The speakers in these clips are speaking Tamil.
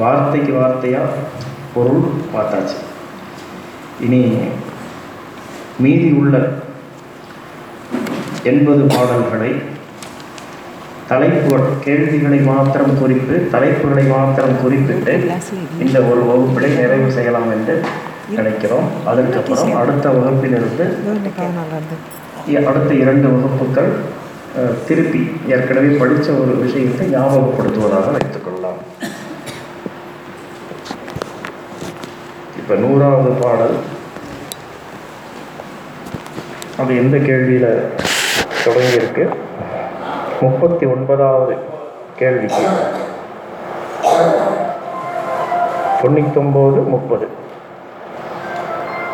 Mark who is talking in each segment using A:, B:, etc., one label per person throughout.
A: வார்த்தைக்கு வார்த்தையாக பொருள் பார்த்தாச்சு. இனி மீதி உள்ள எண்பது பாடல்களை தலைப்பு கேள்விகளை மாத்திரம் குறித்து தலைப்புகளை மாத்திரம் குறிப்பிட்டு இந்த ஒரு வகுப்பிலே நிறைவு செய்யலாம் என்று நினைக்கிறோம். அதற்கப்புறம் அடுத்த வகுப்பிலிருந்து அடுத்த இரண்டு வகுப்புகள் திருப்பி ஏற்கனவே படித்த ஒரு விஷயத்தை ஞாபகப்படுத்துவதாக வைத்துக்கொள்ளலாம் இப்போ நூறாவது பாடல். அது எந்த கேள்வியில் தொடங்கியிருக்கு? முப்பத்தி ஒன்பதாவது கேள்விக்கு. தொண்ணூத்தொம்போது முப்பது.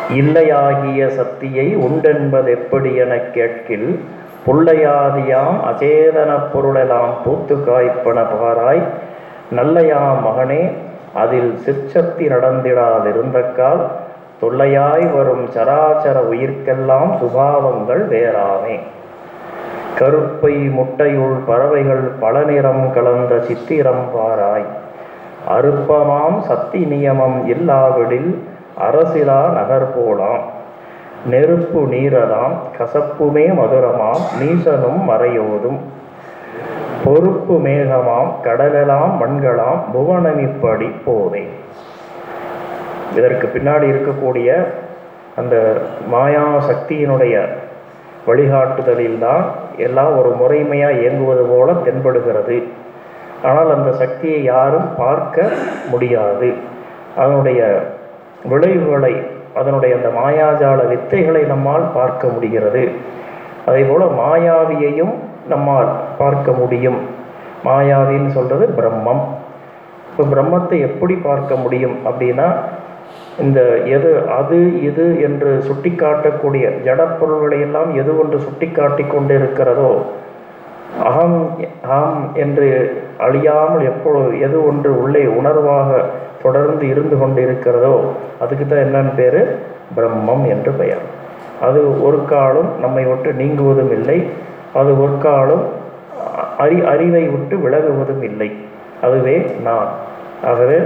A: இல்லையாகிய சக்தியை உண்டென்பதெப்படி என கேட்கில் புள்ளையாதியாம் அச்சேதன பொருளெல்லாம் பூத்து காய்ப்பன பாராய் நல்லையாம் மகனே அதில் சிற்சக்தி நடந்திடாதிருந்தக்கால் தொல்லையாய் வரும் சராசர உயிர்க்கெல்லாம் சுபாவங்கள் வேறாமே. கருப்பை முட்டையுள் பறவைகள் பல நிறம் கலந்த சித்திரம் பாராய். அருப்பமாம் சக்தி நியமம் இல்லாவிடில் அரசிலா நகர் போலாம் நெருப்பு நீரலாம் கசப்புமே மதுரமாம் நீசனும் மறையோதும். பொறுப்பு மேகமாம் கடலெலாம் மண்களாம் புவனமிப்படி போதே இதற்கு பின்னாடி இருக்கக்கூடிய அந்த மாயா சக்தியினுடைய வழிகாட்டுதலில்தான் எல்லாம் ஒரு முறைமையாக இயங்குவது போல தென்படுகிறது. ஆனால் அந்த சக்தியை யாரும் பார்க்க முடியாது. அதனுடைய விளைவுகளை அதனுடைய அந்த மாயாஜால வித்தைகளை நம்மால் பார்க்க முடிகிறது. அதே போல் மாயாவியையும் நம்மால் பார்க்க முடியும். மாயாவின்னு சொல்கிறது பிரம்மம். இப்போ பிரம்மத்தை எப்படி பார்க்க முடியும் அப்படின்னா இந்த எது அது இது என்று சுட்டிக்காட்டக்கூடிய ஜடப்பொருள்களை எல்லாம் எது ஒன்று சுட்டிக்காட்டி கொண்டு இருக்கிறதோ அகம் ஆம் என்று அழியாமல் எப்பொழுது எது ஒன்று உள்ளே உணர்வாக தொடர்ந்து இருந்து கொண்டு இருக்கிறதோ அதுக்கு தான் என்னன்னு பேர்? பிரம்மம் என்று பெயர். அது ஒரு காலம் நம்மை விட்டு நீங்குவதும் இல்லை. அது ஒரு காலம் அறி அறிவை விட்டு விலகுவதும் இல்லை. அதுவே நான். ஆகவே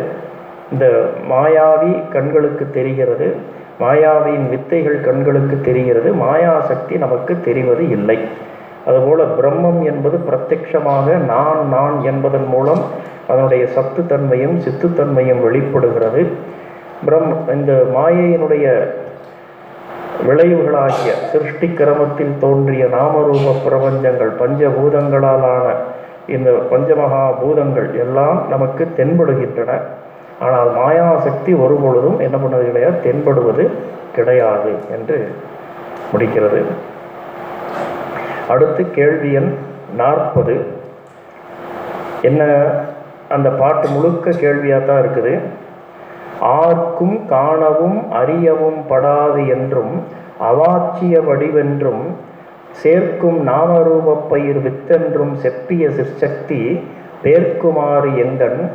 A: இந்த மாயாவி கண்களுக்கு தெரிகிறது மாயாவியின் வித்தைகள் கண்களுக்கு தெரிகிறது மாயாசக்தி நமக்கு தெரிவது இல்லை. அதுபோல பிரம்மம் என்பது பிரத்யக்ஷமாக நான் நான் என்பதன் மூலம் அதனுடைய சத்துத்தன்மையும் சித்துத்தன்மையும் வெளிப்படுகிறது. பிரம் இந்த மாயையினுடைய விளைவுகளாகிய சிருஷ்டி கிரமத்தில் தோன்றிய நாமரூப பிரபஞ்சங்கள் பஞ்சபூதங்களாலான இந்த பஞ்சமகா பூதங்கள் எல்லாம் நமக்கு தென்படுகின்றன. ஆனால் மாயாசக்தி ஒருபொழுதும் என்ன பண்ணது கிடையாது தென்படுவது கிடையாது என்று முடிக்கிறது. அடுத்து கேள்வி எண் நாற்பது. என்ன? அந்த பாட்டு முழுக்க கேள்வியாக தான் இருக்குது. ஆர்க்கும் காணவும் அறியவும் படாது என்றும் அவாச்சிய வடிவென்றும் சேர்க்கும் நாமரூபப் பயிர் வித்தென்றும் செப்பிய சிற்சக்தி பேர்க்குமாறு எங்கன்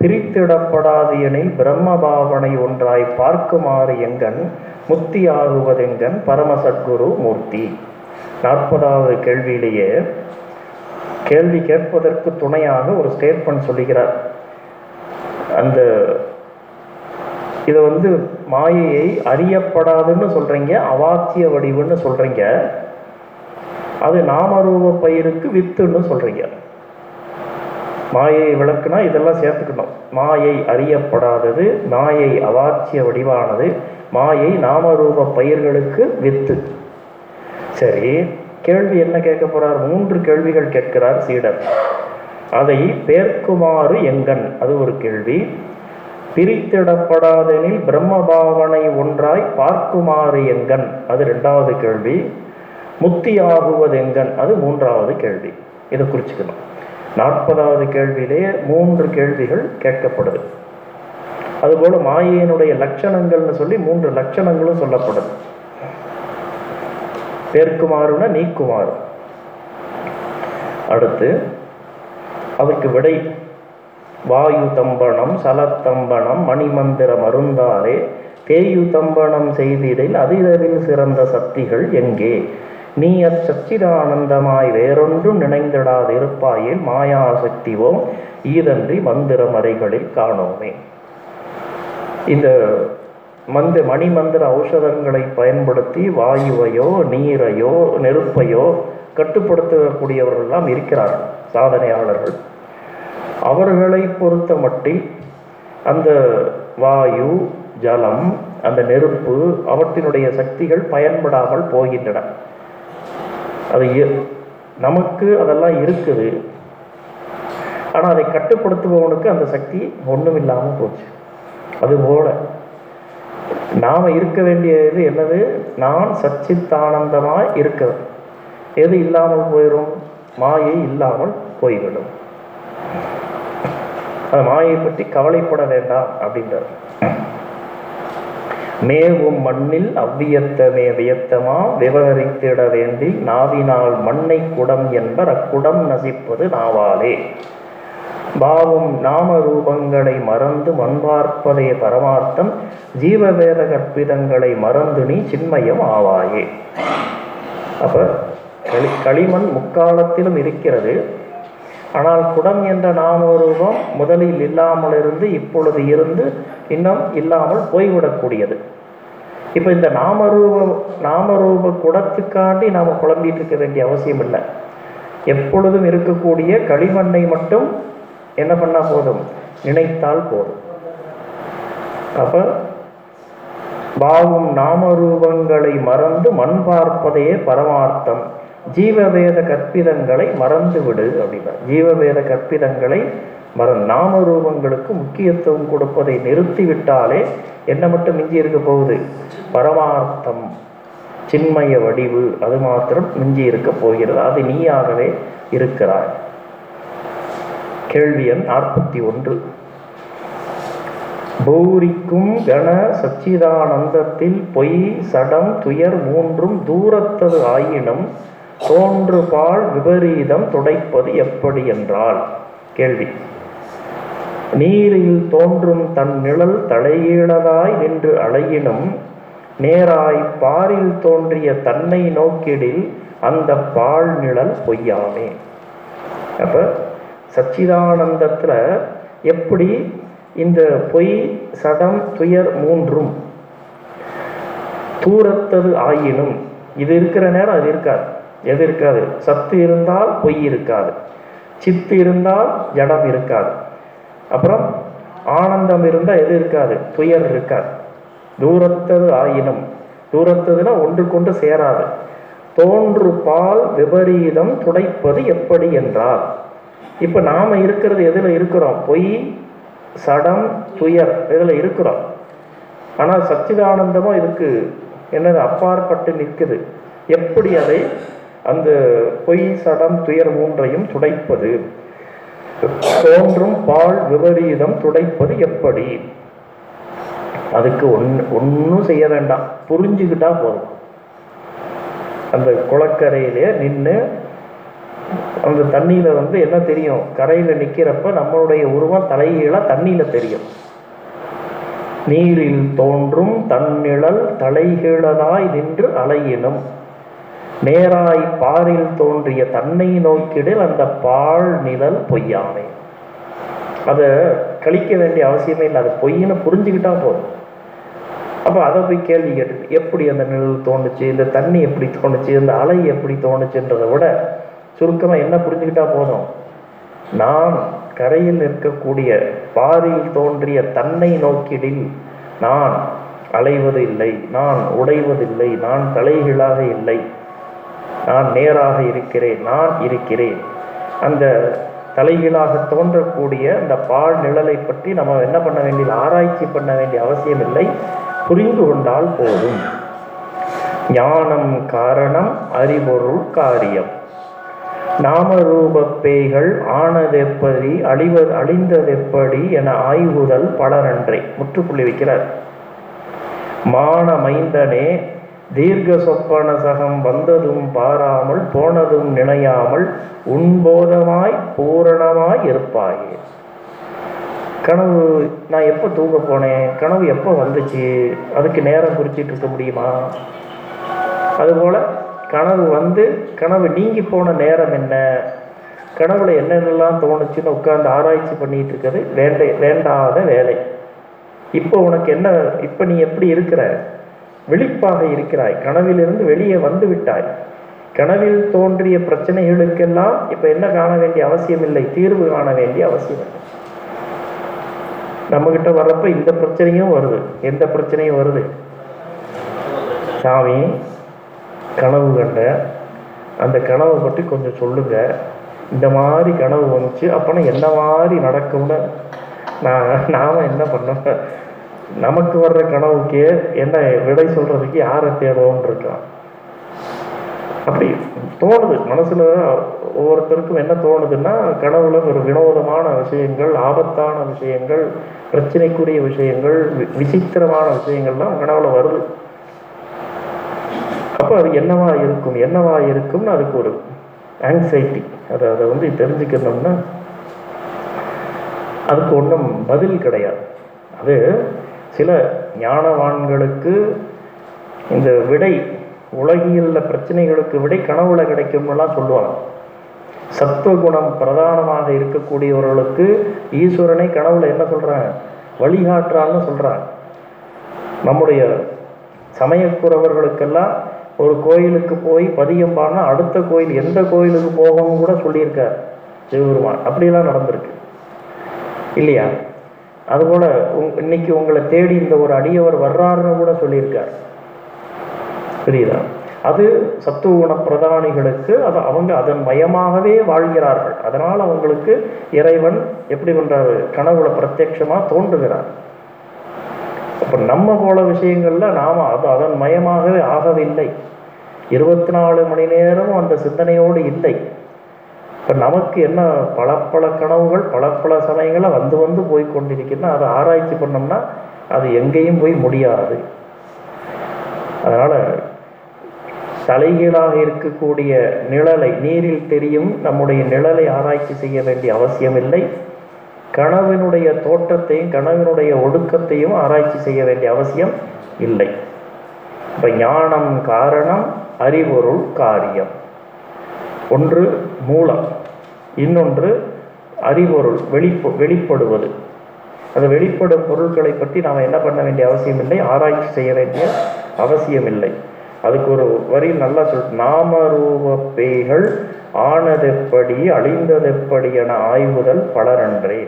A: பிரித்திடப்படாது எனில் பிரம்ம பாவனை ஒன்றாய் பார்க்குமாறு எங்கன் முக்தி ஆகுவதெங்கன் பரமசத்குரு மூர்த்தி. நாற்பதாவது கேள்வியிலேயே கேள்வி கேட்பதற்கு துணையாக ஒரு ஸ்டேட்மெண்ட் சொல்லுகிறார். அந்த இதை வந்து மாயையை அறியப்படாதுன்னு சொல்கிறீங்க அவாச்சிய வடிவுன்னு சொல்கிறீங்க அது நாமரூப பயிருக்கு வித்துன்னு சொல்கிறீங்க மாயை விளக்குனா இதெல்லாம் சேர்த்துக்கணும். மாயை அறியப்படாதது மாயை அவாச்சிய வடிவானது மாயை நாமரூப பயிர்களுக்கு வித்து. சரி கேள்வி என்ன கேட்க போறார்? மூன்று கேள்விகள் கேட்கிறார் சீடர் அதை பேர்க்குமாறு எங்கன்? அது ஒரு கேள்வி. பிரித்திடப்படாதெனில் பிரம்ம பாவனை ஒன்றாய் பார்க்குமாறு எங்கன்? அது ரெண்டாவது கேள்வி. முக்தியாகுவதெங்கன்? அது மூன்றாவது கேள்வி. இதை குறிச்சுக்கணும். நாற்பதாவது கேள்வியிலேயே மூன்று கேள்விகள் கேட்கப்படுது. அதுபோல மாயையினுடைய லட்சணங்கள்னு சொல்லி மூன்று லட்சணங்களும் சொல்லப்படுது. பேர்க்குமாறுனா நீக்குமாறு. அடுத்து அதுக்கு விடை வாயு தம்பனம் சலத்தம்பனம் மணிமந்திர மருந்தாரே தேயு தம்பனம் செய்திடில் அதிதரில் சிறந்த சக்திகள் எங்கே? நீ அச்சச்சிதானந்தமாய் வேறொன்றும் நினைந்திடாதிருப்பாயில் இருப்பாயில் சக்திவோம் ஈதன்றி மந்திர மறைகளில் காணோமே. இந்த மந்த மணிமந்திர ஔஷதங்களை பயன்படுத்தி வாயுவையோ நீரையோ நெருப்பையோ கட்டுப்படுத்தக்கூடியவர்கள்லாம் இருக்கிறார்கள் சாதனையாளர்கள். அவர்களை பொறுத்த மட்டில் அந்த வாயு ஜலம் அந்த நெருப்பு அவற்றினுடைய சக்திகள் பயன்படாமல் போகின்றன. அது நமக்கு அதெல்லாம் இருக்குது. ஆனால் அதை கட்டுப்படுத்துபவனுக்கு அந்த சக்தி ஒன்றும் இல்லாமல் போச்சு அதுபோல நாம் இருக்க வேண்டியது என்னது? நான் சச்சித்தானந்தமாக இருக்கிறது எது இல்லாமல் போயிடும் மாயை இல்லாமல் போய்விடும். அந்த மாயை பற்றி கவலைப்பட வேண்டாம் அப்படின்றார். மேவும் மண்ணில் அவ்வியத்தமே வியத்தமா விவகரித்திட வேண்டி நாவினால் மண்ணை குடம் என்பர் அக்குடம் நசிப்பது நாவாலே. பாவம் நாம ரூபங்களை மறந்து மண்பார்ப்பதே பரமார்த்தம் ஜீவவேத கற்பிதங்களை மறந்து நீ சின்மயம் ஆவாயே. அப்ப களி களிமண் முக்காலத்திலும் இருக்கிறது. ஆனால் குடம் என்ற நாமரூபம் முதலில் இல்லாமல் இருந்து இப்பொழுது இருந்து இன்னும் இல்லாமல் போய்விடக்கூடியது. இப்போ இந்த நாமரூப நாமரூப குடத்துக்காண்டி நாம் குழம்பிட்டு இருக்க வேண்டிய அவசியம் இல்லை. எப்பொழுதும் இருக்கக்கூடிய களிமண்ணை மட்டும் என்ன பண்ணால் போதும்? நினைத்தால் போதும். அப்போ பாவும் நாமரூபங்களை மறந்து மண் பார்ப்பதையே பரமார்த்தம். ஜீவவேத கற்பிதங்களை மறந்து விடு அப்படின்னா ஜீவவேத கற்பிதங்களை மறந் நாமரூபங்களுக்கு முக்கியத்துவம் கொடுப்பதை நிறுத்திவிட்டாலே என்ன மட்டும் மிஞ்சி இருக்க போகுது? பரமார்த்தம் சின்மய வடிவு அது மாத்திரம் மிஞ்சி இருக்க போகிறது. அது நீயாகவே இருக்கிறாய். கேள்வி எண் நாற்பத்தி ஒன்று. பௌரிக்கும் கண சச்சிதானந்தத்தில் பொய் சடம் துயர் மூன்றும் தூரத்தது ஆயினும் தோன்று பால் விபரீதம் துடைப்பது எப்படி என்றால் கேள்வி. நீரில் தோன்றும் தன் நிழல் தலையீழதாய் நின்று அலையினும் நேராய் பாரில் தோன்றிய தன்னை நோக்கிடில் அந்த பால் நிழல் பொய்யாமே. அப்ப சச்சிதானந்தத்துல எப்படி இந்த பொய் சடம் துயர் மூன்றும் தூரத்தது ஆயினும் இது இருக்கிற நேரம் அது இருக்காது. எது இருக்காது? சத்து இருந்தால் பொய் இருக்காது. சித்து இருந்தால் ஜடம் இருக்காது. அப்புறம் ஆனந்தம் இருந்தால் எது இருக்காது? துயர் இருக்காது. தூரத்தது ஆயினும். தூரத்ததுன்னா ஒன்றுக்கொண்டு சேராது. தோன்று பால் விபரீதம் துடைப்பது எப்படி என்றால் இப்போ நாம் இருக்கிறது எதில் இருக்கிறோம்? பொய் சடம் துயர் இதில் இருக்கிறோம். ஆனால் சச்சிதானந்தமும் இதுக்கு என்னது? அப்பாற்பட்டு நிற்குது. எப்படி அதை அந்த பொய் சடம் துயர் மூன்றையும் துடைப்பது. தோன்றும் பால் விபரீதம் துடைப்பது எப்படி? அதுக்கு ஒன்று ஒன்றும் செய்ய வேண்டாம். புரிஞ்சுக்கிட்டா போதும். அந்த குளக்கரையிலே நின்று அந்த தண்ணியில் வந்து என்ன தெரியும்? கரையில் நிற்கிறப்ப நம்மளுடைய உருவம் தலைகீழாக தண்ணியில் தெரியும். நீரில் தோன்றும் தன்னிழல் தலைகீழதாய் நின்று அலையினும். நேராய் பாரில் தோன்றிய தன்னை நோக்கிடில் அந்த பால் நிழல் பொய்யாமை. அதை கழிக்க வேண்டிய அவசியமே இல்லை அது பொய்ன்னு புரிஞ்சுக்கிட்டா போதும். அப்போ அதை போய் கேள்வி கேட்டு எப்படி அந்த நிழல் தோணுச்சு இந்த தண்ணி எப்படி தோணுச்சு இந்த அலை எப்படி தோணுச்சுன்றதை விட சுருக்கமாக என்ன புரிஞ்சுக்கிட்டா போதும்? நான் கரையில் இருக்கக்கூடிய பாரில் தோன்றிய தன்னை நோக்கிடில் நான் அலைவது இல்லை நான் உடைவதில்லை நான் தலைகீழாக இல்லை. நான் நேராக இருக்கிறேன் நான் இருக்கிறேன். அந்த தலைகீழாக தோன்றக்கூடிய அந்த பால் நிழலை பற்றி நம்ம என்ன பண்ண வேண்டியது ஆராய்ச்சி பண்ண வேண்டிய அவசியம் இல்லை. புரிந்து கொண்டால் போதும். ஞானம் காரணம் அறிபொருள் காரியம். நாமரூப பேய்கள் ஆனதெப்படி அழிவது அழிந்ததெப்படி என ஆய்வுதல் பலரன்றே. முற்றுப்புள்ளி வைக்கிறார். மான மைந்தனே தீர்க்க சொப்பன சகம் வந்ததும் பாராமல் போனதும் நினையாமல் உன்போதமாய் பூரணமாய் இருப்பாயே. கனவு நான் எப்போ தூங்க போனேன்? கனவு எப்போ வந்துச்சு? அதுக்கு நேரம் குறிச்சிட்டு இருக்க முடியுமா? அதுபோல் கனவு வந்து கனவு நீங்கி போன நேரம் என்ன? கனவுல என்னென்னலாம் தோணுச்சுன்னு உட்காந்து ஆராய்ச்சி பண்ணிட்டு இருக்கிறது வேண்ட வேண்டாத வேலை. இப்போ உனக்கு என்ன இப்போ நீ எப்படி இருக்கிற? விழிப்பாக இருக்கிறாய். கனவிலிருந்து வெளியே வந்து விட்டாய். கனவில் தோன்றிய பிரச்சனைகளுக்கெல்லாம் இப்போ என்ன காண வேண்டிய அவசியம் இல்லை தீர்வு காண வேண்டிய அவசியம் இல்லை நம்மகிட்ட வர்றப்ப இந்த பிரச்சனையும் வருது. எந்த பிரச்சனையும் வருது? சாமி கனவு கண்ட அந்த கனவை பற்றி கொஞ்சம் சொல்லுங்க. இந்த மாதிரி கனவு வந்துச்சு. அப்போனா என்ன மாதிரி நடக்கும்னு நான் நாம என்ன பண்ணோம் நமக்கு வர்ற கனவுக்கே என்ன விடை சொல்றதுக்கு யாரை தேடுவோம்னு இருக்கான் அப்படி தோணுது. மனசுல ஒவ்வொருத்தருக்கும் என்ன தோணுதுன்னா கனவுல ஒரு வினோதமான விஷயங்கள் ஆபத்தான விஷயங்கள் பிரச்சனைக்குரிய விஷயங்கள் வி- விசித்திரமான விஷயங்கள்லாம் கனவுல வருது. அப்போ அது என்னவா இருக்கும் என்னவா இருக்கும்னு அதுக்கு ஒரு ஆங்ஸைட்டி அதை அதை வந்து தெரிஞ்சுக்கணும்னா அதுக்கு ஒன்றும் பதில் கிடையாது. அது சில ஞானவான்களுக்கு இந்த விடை உலகியல்ல பிரச்சனைகளுக்கு விடை கனவுல கிடைக்கும்லாம் சொல்லுவாங்க. சத்துவகுணம் பிரதானமாக இருக்கக்கூடியவர்களுக்கு ஈஸ்வரனை கனவுல என்ன சொல்றாங்க? வழிகாட்டுறான்னு சொல்றாங்க. நம்முடைய சமயக்குறவர்களுக்கெல்லாம் ஒரு கோயிலுக்கு போய் பதியம் பாடினா அடுத்த கோயில் எந்த கோயிலுக்கு போகணும்னு கூட சொல்லியிருக்கார் சிவபெருமான் அப்படிலாம் நடந்திருக்கு. இல்லையா? அதுபோல உங்- இன்னைக்கு உங்களை தேடி இந்த ஒரு அடியவர் வர்றாருன்னு கூட சொல்லியிருக்கார். புரியுதா? அது சத்துவகுண பிரதானிகளுக்கு அது அவங்க அதன் மயமாகவே வாழ்கிறார்கள். அதனால் அவங்களுக்கு இறைவன் எப்படி பண்ணுறாரு கனவுல பிரத்யட்சமாக தோன்றுகிறார். அப்போ நம்ம போல விஷயங்களில் நாம் அது அதன் மயமாகவே ஆகவில்லை. இருபத்தி நாலு மணி நேரமும் அந்த சிந்தனையோடு இல்லை. இப்போ நமக்கு என்ன பல பல கனவுகள் பல பல சமயங்களை வந்து வந்து போய் கொண்டிருக்குன்னா அதை ஆராய்ச்சி பண்ணோம்னா அது எங்கேயும் போய் முடியாது. அதனால் தலைகீழாக இருக்கக்கூடிய நிழலை நீரில் தெரியும் நம்முடைய நிழலை ஆராய்ச்சி செய்ய வேண்டிய அவசியமில்லை. கனவினுடைய தோற்றத்தையும் கனவினுடைய ஒடுக்கத்தையும் ஆராய்ச்சி செய்ய வேண்டிய அவசியம் இல்லை. இப்போ ஞானம் காரணம் அறிவொருள் காரியம். ஒன்று மூலம். இன்னொன்று அறிவொருள் வெளிப்ப வெளிப்படுவது. அந்த வெளிப்படும் பொருட்களை பற்றி நாம் என்ன பண்ண வேண்டிய அவசியம் இல்லை ஆராய்ச்சி செய்ய வேண்டிய அவசியம் இல்லை. அதுக்கு ஒரு வரி நல்லா சொல் நாமரூப பேய்கள் ஆனதெப்படி அழிந்ததெப்படி என ஆய்வுதல் பலரன்றே.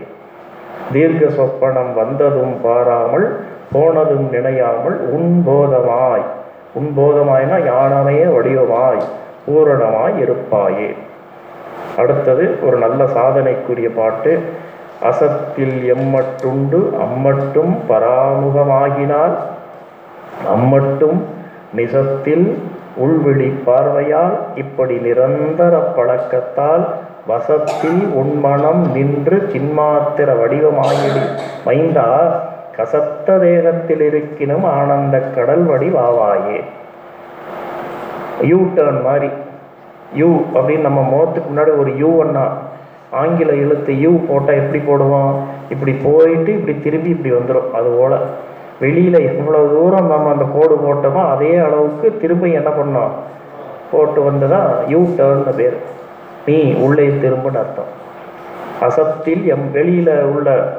A: தீர்க்க சொப்பனம் வந்ததும் பாராமல் போனதும் நினையாமல் உன்போதமாய் உன்போதமாய்னா யானமையே வடிவமாய் பூரணமாய் இருப்பாயே. அடுத்தது ஒரு நல்ல சாதனைக்குரிய பாட்டு அசத்தில் எம்மட்டுண்டு அம்மட்டும் பராமுகமாகினால் அம்மட்டும் நிசத்தில் உள்விழி பார்வையால் இப்படி நிரந்தர பழக்கத்தால் வசத்தில் உன்மனம் நின்று சின்மாத்திர வடிவமாயிடி. மைந்தா கசத்த தேகத்தில் இருக்கினும் ஆனந்த கடல் வடிவாவாயே யூ டர்ன் மாதிரி. யூ அப்படின்னு நம்ம முகத்துக்கு முன்னாடி ஒரு யூ அண்ணா. ஆங்கில எழுத்து யூ போட்டால் எப்படி போடுவோம் இப்படி போயிட்டு இப்படி திரும்பி இப்படி வந்துடும் அதுபோல் வெளியில் எவ்வளோ தூரம் நம்ம அந்த கோடு போட்டோமோ அதே அளவுக்கு திரும்ப என்ன பண்ணோம்? போட்டு வந்ததா யூ டர்ன்னு பேர். நீ உள்ளே திரும்புன்னு அர்த்தம். அசத்தில் எம் வெளியில் உள்ள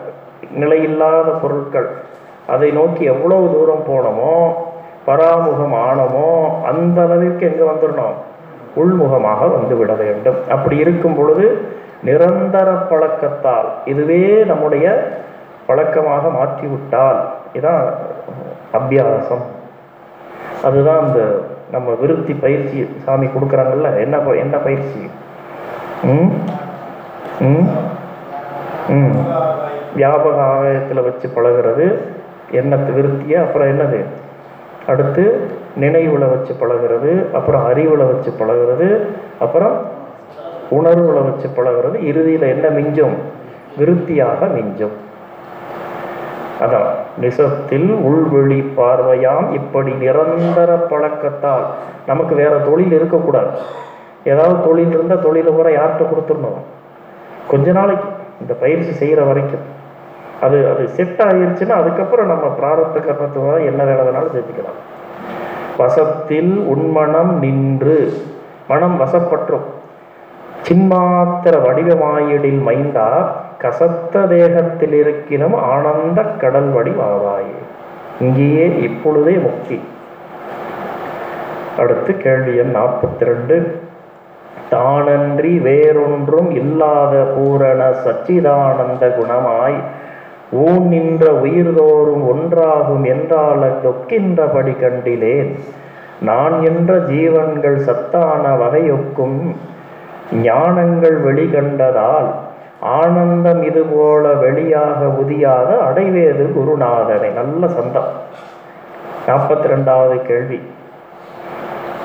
A: நிலையில்லாத பொருட்கள். அதை நோக்கி எவ்வளவு தூரம் போனோமோ பராமுகம் ஆனமோ அந்த அளவிற்கு எங்கே வந்துடணும்? உள்முகமாக வந்து விட வேண்டும். அப்படி இருக்கும் பொழுது நிரந்தர பழக்கத்தால் இதுவே நம்முடைய பழக்கமாக மாற்றிவிட்டால் இதான் அபியாசம். அதுதான் அந்த நம்ம விருத்தி பயிற்சி சாமி கொடுக்குறாங்கல்ல என்ன ப- என்ன பயிற்சி? ம்? ம்? ம். வியாபக ஆகாயத்தில் வச்சு பழகுறது எண்ணத்து விருத்தியை அப்புறம் என்னது? அடுத்து நினைவுல வச்சு பழகுறது அப்புறம் அறிவுல வச்சு பழகுறது அப்புறம் உணர்வுல வச்சு பழகுறது இறுதியில் என்ன மிஞ்சும்? விருத்தியாக மிஞ்சும். அதான் நிசத்தில் உள்வெளி பார்வையாம் இப்படி நிரந்தர பழக்கத்தால் நமக்கு வேற தொழில் இருக்கக்கூடாது. ஏதாவது தொழில் இருந்தால் தொழிலை கூட யார்கிட்ட கொடுத்துடணும்? கொஞ்ச நாளைக்கு இந்த பயிற்சி செய்கிற வரைக்கும். அது அது செட் ஆகிருச்சுன்னா அதுக்கப்புறம் நம்ம பிராரத்த கர்மத்துவ என்ன வேலை வேணாலும் செஞ்சுக்கலாம் வசத்தில் உண்மனம் நின்று மனம் வசப்பற்றும். சின்மாத்திர வடிவமாயிடில் மைந்தா கசத்த தேகத்தில் இருக்கினும் ஆனந்த கடல் வடிவாவாயே. இங்கேயே இப்பொழுதே முக்தி. அடுத்து கேள்வி எண் நாற்பத்தி ரெண்டு தானன்றி வேறொன்றும் இல்லாத பூரண சச்சிதானந்த குணமாய் ஊன் நின்ற உயிர்தோறும் ஒன்றாகும் என்றால தொக்கின்றபடி கண்டிலேன். நான் என்ற ஜீவன்கள் சத்தான வகையொக்கும் ஞானங்கள் வெளிகண்டதால் ஆனந்தம் இதுபோல வெளியாக உதியாக அடைவேது குருநாதனை. நல்ல சந்தம் நாற்பத்தி ரெண்டாவது கேள்வி.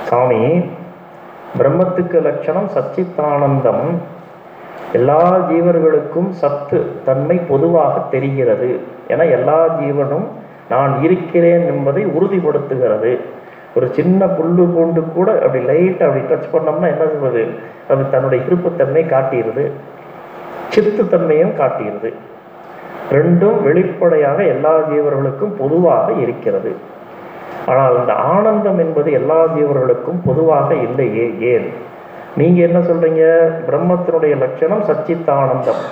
A: சாமி பிரம்மத்துக்கு லட்சணம் சச்சித்தானந்தம் எல்லா ஜீவர்களுக்கும் சத்து தன்மை பொதுவாக தெரிகிறது. என எல்லா ஜீவனும் நான் இருக்கிறேன் என்பதை உறுதிப்படுத்துகிறது. ஒரு சின்ன புல்லு பூண்டு கூட அப்படி லைட்டாக அப்படி டச் பண்ணோம்னா என்ன சொல்வது அது தன்னுடைய இருப்புத்தன்மை காட்டுகிறது சித்துத்தன்மையும் காட்டுகிறது ரெண்டும் வெளிப்படையாக எல்லா ஜீவர்களுக்கும் பொதுவாக இருக்கிறது. ஆனால் அந்த ஆனந்தம் என்பது எல்லா ஜீவர்களுக்கும் பொதுவாக இல்லையே ஏன்? நீங்கள் என்ன சொல்கிறீங்க பிரம்மத்தினுடைய லட்சணம் சச்சித்தானந்தம்.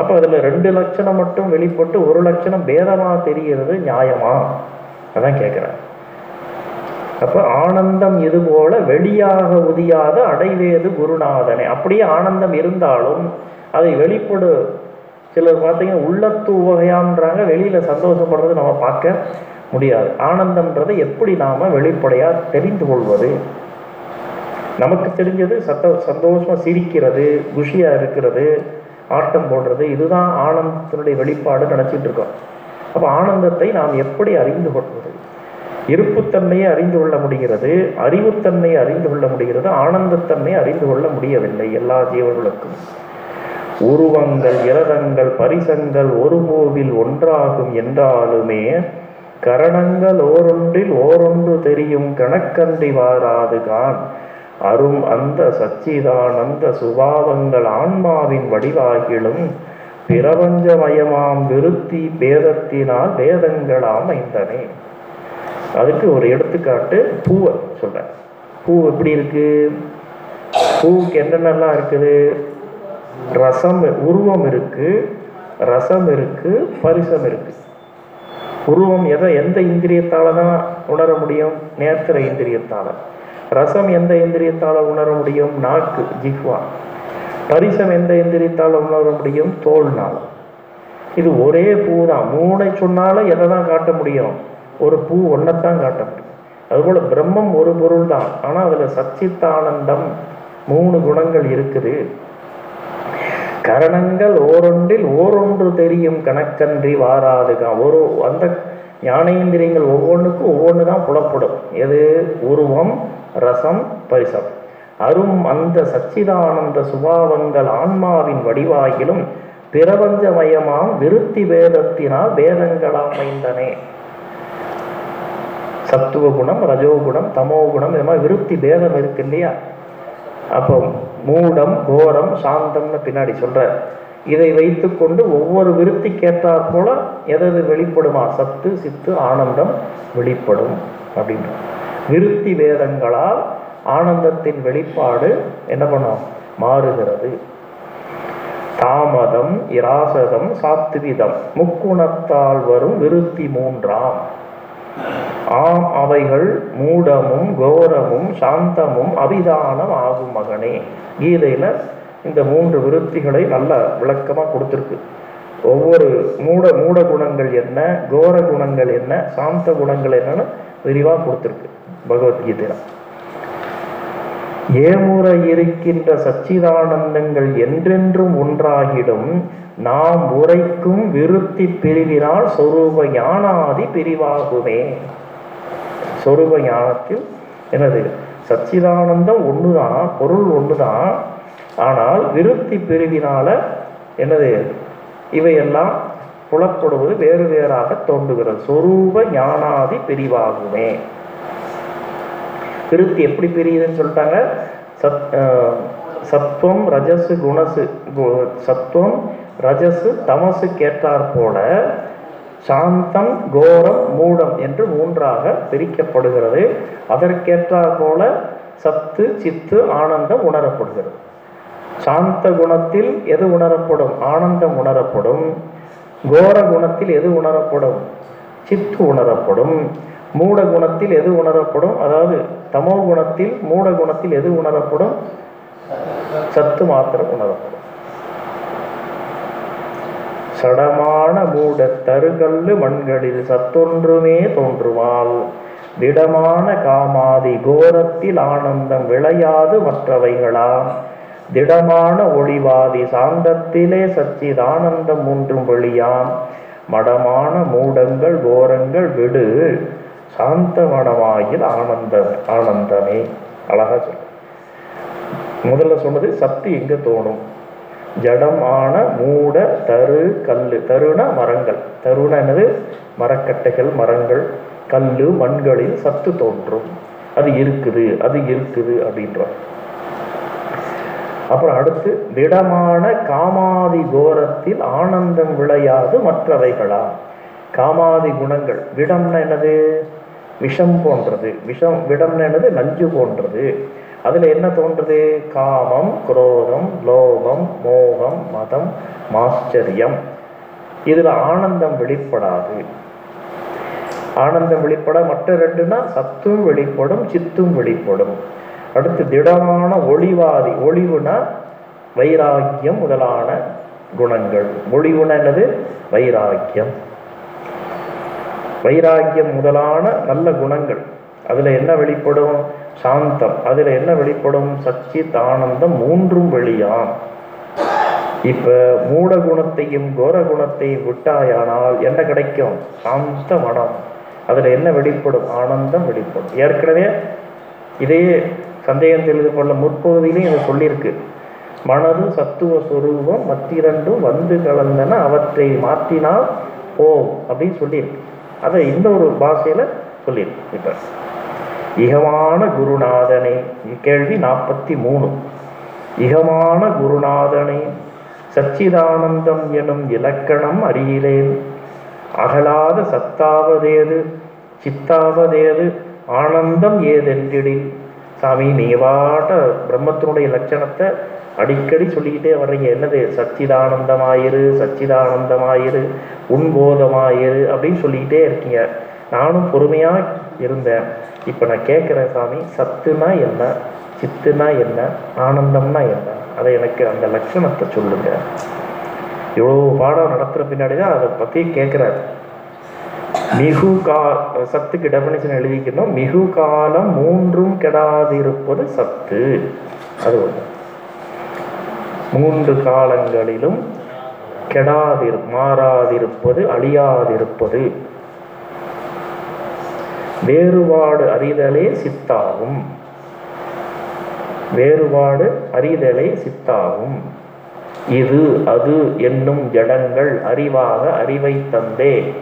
A: அப்போ அதில் ரெண்டு லட்சணம் மட்டும் வெளிப்பட்டு ஒரு லட்சணம் பேதமாக தெரிகிறது நியாயமா? அதான் கேட்குறேன் அப்போ ஆனந்தம் இது போல வெளியாக உதியாத அடைவேது குருநாதனே. அப்படியே ஆனந்தம் இருந்தாலும் அதை வெளிப்படு. சிலர் பார்த்தீங்கன்னா உள்ளத்து உவகையான்றாங்க வெளியில் சந்தோஷப்படுறது நம்ம பார்க்க முடியாது. ஆனந்தம்ன்றதை எப்படி நாம் வெளிப்படையாக தெரிந்து கொள்வது? நமக்கு தெரிஞ்சது சத்த சந்தோஷமாக சிரிக்கிறது குஷியாக இருக்கிறது ஆட்டம் போடுறது இதுதான் ஆனந்தத்தினுடைய வெளிப்பாடு நினச்சிட்டு இருக்கோம். அப்போ ஆனந்தத்தை நாம் எப்படி அறிந்து கொள்வது? இருப்புத்தன்மையை அறிந்து கொள்ள முடிகிறது அறிவுத்தன்மையை அறிந்து கொள்ள முடிகிறது ஆனந்தத்தன்மையை அறிந்து கொள்ள முடியவில்லை எல்லா ஜீவர்களுக்கும். உருவங்கள் இரதங்கள் பரிசங்கள் ஒரு கோவில் ஒன்றாகும் என்றாலுமே கரணங்கள் ஓரொன்றில் ஓரொன்று தெரியும் கணக்கன்றி வாராது கான் அரும் அந்த சச்சிதானந்த சுபாவங்கள் ஆன்மாவின் வடிவாகிலும் பிரபஞ்சமயமாம் விருத்தி பேதத்தினால் வேதங்களாம் ஐந்தனே அதுக்கு ஒரு எடுத்துக்காட்டு பூவை சொல்கிறேன் பூ எப்படி இருக்கு? பூவுக்கு என்னென்னலாம் இருக்குது? ரசம் உருவம் இருக்கு ரசம் இருக்கு பரிசம் இருக்கு. உருவம் எதை எந்த இந்திரியத்தால தான் உணர முடியும்? நேத்திர இந்திரியத்தால. ரசம் எந்த இந்திரியத்தால் உணர முடியும்? நாக்கு ஜிஹ்வா. பரிசம் எந்த இந்திரியத்தால் உணர முடியும்? தோல்னால் இது ஒரே பூ தான் மூனை சொன்னாலும் எதை தான் காட்ட முடியும்? ஒரு பூ ஒன்றைத்தான் காட்ட முடியும். அதுபோல் பிரம்மம் ஒரு பொருள் தான் ஆனால் அதில் சச்சித்தானந்தம் மூணு குணங்கள் இருக்குது. கரணங்கள் ஓரொன்றில் ஓரொன்று தெரியும் கணக்கன்றி வாராதுகா ஒரு அந்த ஞானேந்திரியங்கள் ஒவ்வொன்றுக்கும் ஒவ்வொன்று தான் புலப்படும். எது? உருவம் ரசம் பரிசம். அரும் அந்த சச்சிதானந்த சுபாவங்கள் ஆன்மாவின் வடிவாகிலும் பிரபஞ்சமயமாம் விருத்தி வேதத்தினால் வேதங்களாம் அமைந்தனே. சத்துவ குணம் ரஜோகுணம் தமோ குணம் இது மாதிரி விருத்தி பேதம் இருக்கு இல்லையா? அப்போ மூடம் கோரம் சாந்தம்னு பின்னாடி சொல்ற இதை வைத்துக்கொண்டு ஒவ்வொரு விருத்திக்கேற்றாற் போல எதது வெளிப்படுமா? சத்து சித்து ஆனந்தம் வெளிப்படும் அப்படின்ற. விருத்தி வேதங்களால் ஆனந்தத்தின் வெளிப்பாடு என்ன பண்ணும்? மாறுகிறது. தாமதம் இராசதம் சாத்விதம் முக்குணத்தால் வரும் விருத்தி மூன்றாம். ஆம் அவைகள் மூடமும் கோரமும் சாந்தமும் அபிதானம் ஆகும் மகனே. கீதையில இந்த மூன்று விருத்திகளை நல்ல விளக்கமாக கொடுத்துருக்கு. ஒவ்வொரு மூட மூட குணங்கள் என்ன கோர குணங்கள் என்ன சாந்த குணங்கள் என்னன்னு விரிவாக கொடுத்துருக்கு பகவத்கீதையில. ஏமுறை இருக்கின்ற சச்சிதானந்தங்கள் என்றென்றும் ஒன்றாகிடும். நாம் உரைக்கும் விருத்தி பிரிவினால் சொரூப ஞானாதி பிரிவாகுமே. சொரூப ஞானத்தில் எனது சச்சிதானந்தம் ஒண்ணுதான் பொருள் ஒண்ணுதான் ஆனால் விருத்தி பிரிவினால என்னது? இவையெல்லாம் புலப்படுவது வேறு வேறாக தோன்றுகிறது. சொரூப ஞானாதி பிரிவாகுமே. விருத்தி எப்படி பிரியுதுன்னு சொல்லிட்டாங்க. சத் சத்துவம் ரஜசு குணசு சத்துவம் ரஜசு தமசு கேட்டார் போல சாந்தம் கோரம் மூடம் என்று மூன்றாக பிரிக்கப்படுகிறது. அதற்கேற்றார் போல சத்து சித்து ஆனந்தம் உணரப்படுகிறது. சாந்த குணத்தில் எது உணரப்படும்? ஆனந்தம் உணரப்படும். கோர குணத்தில் எது உணரப்படும்? சித்து உணரப்படும். மூட குணத்தில் எது உணரப்படும்? அதாவது தமோ குணத்தில் மூட குணத்தில் எது உணரப்படும்? சத்து மாத்திரம் உணரப்படும். சடமான மூட தருகல்லு மண்களில் சத்தொன்றுமே தோன்றுவாள். திடமான காமாதி கோரத்தில் ஆனந்தம் விளையாது மற்றவைகளாம். திடமான ஒளிவாதி சாந்தத்திலே சச்சிதானந்தம் மூன்றும் வெளியாம். மடமான மூடங்கள் கோரங்கள் விடு. சாந்த மடமாயில் ஆனந்தம். ஆனந்தமே அழகா சொல்ல முதல்ல சொன்னது சக்தி எங்க தோணும்? ஜடமான மூட தரு கல்லு தருண மரங்கள். தருண என்னது? மரக்கட்டைகள் மரங்கள். கல்லு மண்களில் சத்து தோன்றும். அது இருக்குது அது இருக்குது அப்படின்றோம். அப்புறம் அடுத்து திடமான காமாதி கோரத்தில் ஆனந்தம் விளையாது மற்றவைகளா? காமாதி குணங்கள். விடம்னா என்னது? விஷம் போன்றது. விஷம் விடம்னா என்னது? நஞ்சு போன்றது. அதுல என்ன தோன்றது? காமம் குரோதம் லோகம் மோகம் மதம் மாச்சரியம். இதுல ஆனந்தம் வெளிப்படாது. ஆனந்தம் வெளிப்பட மற்ற ரெண்டுனா சத்தும் வெளிப்படும் சித்தும் வெளிப்படும். அடுத்து திடமான ஒளிவாதி ஒளிவுனா வைராக்கியம் முதலான குணங்கள். ஒளிவுனா என்னது? வைராக்கியம். வைராக்கியம் முதலான நல்ல குணங்கள். அதுல என்ன வெளிப்படும்? சாந்தம். அதுல என்ன வெளிப்படும்? சச்சித் ஆனந்தம் மூன்றும் வெளியாம். இப்ப மூட குணத்தையும் கோர குணத்தையும் விட்டாயானால் என்ன கிடைக்கும்? சாந்த மனம். அதுல என்ன வெளிப்படும்? ஆனந்தம் வெளிப்படும். ஏற்கனவே இதே சந்தேகம் தெரிந்து கொள்ள முற்பகுதியிலையும் இதை சொல்லியிருக்கு. மனது சத்துவ சுரூபம் மத்திரண்டும் வந்து கலந்தன அவற்றை மாற்றினால் போம் அப்படின்னு சொல்லியிருக்கு. அதை இன்னொரு பாஷையில சொல்லியிருக்கு இப்ப இகமான குருநாதனே கேள்வி நாற்பத்தி மூணு இகமான குருநாதனே சச்சிதானந்தம் எனும் இலக்கணம் அறியிலேன். அகலாத சத்தாவதேது சித்தாவதேது ஆனந்தம் ஏதென்றிடில் சாமி நீங்கள் பாட்ட பிரம்மத்தினுடைய லட்சணத்தை அடிக்கடி சொல்லிக்கிட்டே வர்றீங்க. என்னது? சச்சிதானந்தமாயிரு சச்சிதானந்தமாயிரு உன்போதமாயிரு அப்படின்னு சொல்லிக்கிட்டே இருக்கீங்க. நானும் பொறுமையாக இருந்தேன். இப்போ நான் கேட்குறேன் சாமி சத்துனா என்ன? சித்துனா என்ன? ஆனந்தம்னா என்ன? அதை எனக்கு அந்த லட்சணத்தை சொல்லுங்க. இவ்வளோ பாடம் நடத்துகிற பின்னாடி தான் அதை பற்றி கேட்குறாரு. மிகு கா சத்துக்கு டெபனிஷன் எழுதிக்கணும் மிகு காலம் மூன்றும் கெடாதிருப்பது சத்து. அது ஒன்று மூன்று காலங்களிலும் கெடாதிரு மாறாதிருப்பது அழியாதிருப்பது. வேறுபாடு அறிதலே சித்தாகும். வேறுபாடு அறிதலே சித்தாகும். இது அது என்னும் ஜடங்கள் அறிவாக அறிவை தந்தே.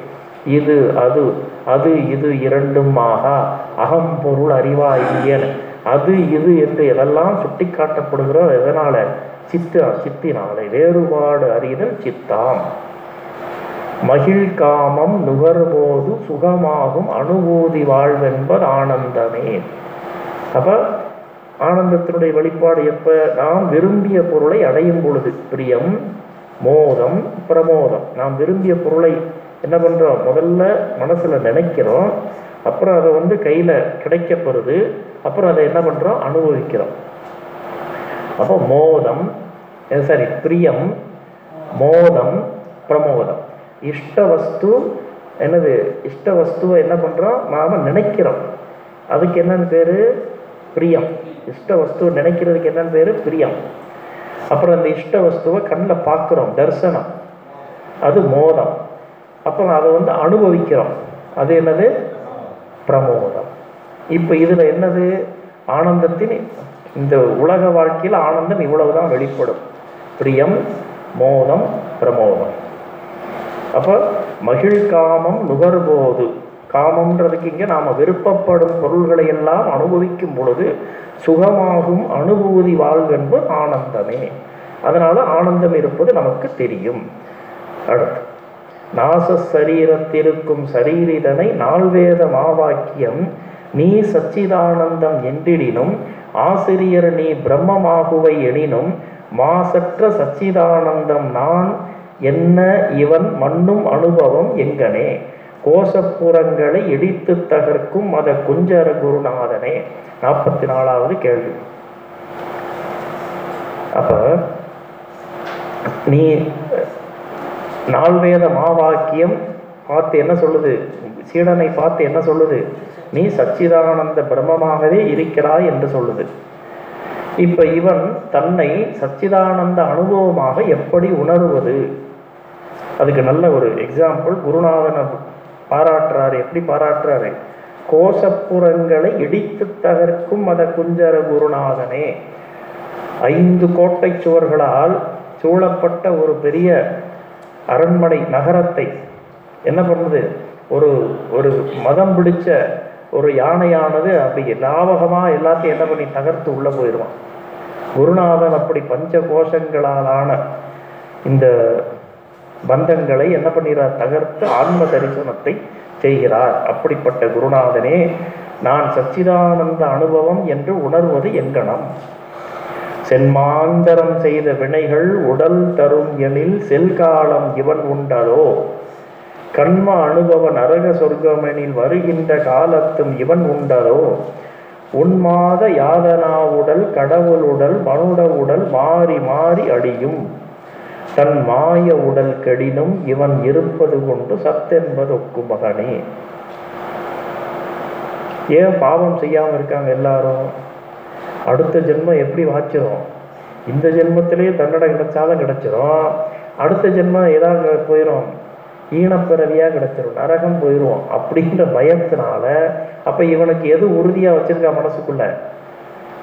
A: இது அது அது இது இரண்டுமாக அகம்பொருள் அறிவாயியன் அது இது என்று எதெல்லாம் சுட்டி காட்டப்படுகிறோ எதனால? சித்து சித்தினாலே வேறுபாடு அறிதல் சித்தாம். மகிழ் காமம் நுகர்போது சுகமாகும் அனுபூதி வாழ்வென்பது ஆனந்தமே. அப்ப ஆனந்தத்தினுடைய வெளிப்பாடு எப்ப? நாம் விரும்பிய பொருளை அடையும் பொழுது. பிரியம் மோதம் பிரமோதம். நாம் விரும்பிய பொருளை என்ன பண்ணுறோம் முதல்ல மனசில் நினைக்கிறோம். அப்புறம் அதை வந்து கையில் கிடைக்கப்படுது அப்புறம் அதை என்ன பண்ணுறோம் அனுபவிக்கிறோம். அப்போ மோதம் சாரி பிரியம் மோதம் பிரமோதம். இஷ்ட வஸ்து என்னது? இஷ்ட வஸ்துவை என்ன பண்ணுறோம் நாம் நினைக்கிறோம். அதுக்கு என்னன்னு பேர்? பிரியம். இஷ்ட வஸ்துவை நினைக்கிறதுக்கு என்னன்னு பேர்? பிரியம். அப்புறம் அந்த இஷ்ட வஸ்துவை கண்ணில் பார்க்குறோம். தரிசனம். அது மோதம். அப்போ அதை வந்து அனுபவிக்கிறோம். அது என்னது? பிரமோதம். இப்போ இதில் என்னது? ஆனந்தத்தின் இந்த உலக வாழ்க்கையில் ஆனந்தம் இவ்வளவுதான் வெளிப்படும். பிரியம் மோதம் பிரமோதம். அப்போ மகிழ் காமம் நுகர்போது. காமம்ன்றதுக்கு இங்கே நாம் விருப்பப்படும் பொருள்களை எல்லாம் அனுபவிக்கும் பொழுது சுகமாகும் அனுபூதி வாழ்வென்பது ஆனந்தமே. அதனால ஆனந்தம் இருப்பது நமக்கு தெரியும். அடுத்து. நாச சரீரத்திருக்கும் சரீரிதனை நால்வேத மாவாக்கியம் நீ சச்சிதானந்தம் என்றிடினும் ஆசிரியர் நீ பிரம்மமாகுவை எனினும் மாசற்ற சச்சிதானந்தம் நான் என்ன இவன் மண்ணும் அனுபவம் எங்கனே கோஷப்புறங்களை இடித்து தகர்க்கும் மத குஞ்சர குருநாதனே. நாற்பத்தி நாலாவது கேள்வி. அப்ப நீ நால்வேத மாவாக்கியம் பார்த்து என்ன சொல்லுது? சீடனை பார்த்து என்ன சொல்லுது? நீ சச்சிதானந்த பிரம்மமாகவே இருக்கிறாய் என்று சொல்லுது. இப்ப இவன் தன்னை சச்சிதானந்த அனுபவமாக எப்படி உணர்வது? அதுக்கு நல்ல ஒரு எக்ஸாம்பிள் குருநாதனை பாராட்டுறாரு. எப்படி பாராட்டுறாரு? கோஷப்புறங்களை இடித்து தகர்க்கும் மத குஞ்சர குருநாதனே. ஐந்து கோட்டை சுவர்களால் சூழப்பட்ட ஒரு பெரிய அரண்மனை நகரத்தை என்ன பண்ணுது? ஒரு ஒரு மதம் பிடிச்ச ஒரு யானையானது அப்படி லாவகமாக எல்லாத்தையும் என்ன பண்ணி தகர்த்து உள்ளே போயிடுவான் குருநாதன் அப்படி பஞ்ச கோஷங்களாலான இந்த பந்தங்களை என்ன பண்ணுகிறார் தகர்த்து ஆன்ம தரிசனத்தை செய்கிறார். அப்படிப்பட்ட குருநாதனே நான் சச்சிதானந்த அனுபவம் என்று உணர்வது எங்கனம் சென்மாந்தரம் செய்த வினைகள் உடல் தரும் எனில் செல்காலம் இவன் உண்டதோ கண்ம அனுபவ நரக சொர்க்கமெனில் வருகின்ற காலத்தும் இவன் உண்டதோ உன்மாத யாதனாவுடல் கடவுளுடல் மனுட உடல் மாறி மாறி அடியும். தன் மாய உடல் கெடினும் இவன் இருப்பது கொண்டு சத்தென்பதொக்கு மகனே. ஏன் பாவம் செய்யாம இருக்காங்க எல்லாரும்? அடுத்த ஜென்மம் எப்படி வாச்சிரும்? இந்த ஜென்மத்திலேயே தண்டனை கிடைச்சாலும் கிடைச்சிரும். அடுத்த ஜென்மம் ஏதாவது போயிடும் ஈனப்பிறவியாக கிடைச்சிரும். நரகம் போயிடும் அப்படின்ற பயத்தினால அப்போ இவனுக்கு எது உறுதியாக வச்சிருக்கா மனசுக்குள்ள?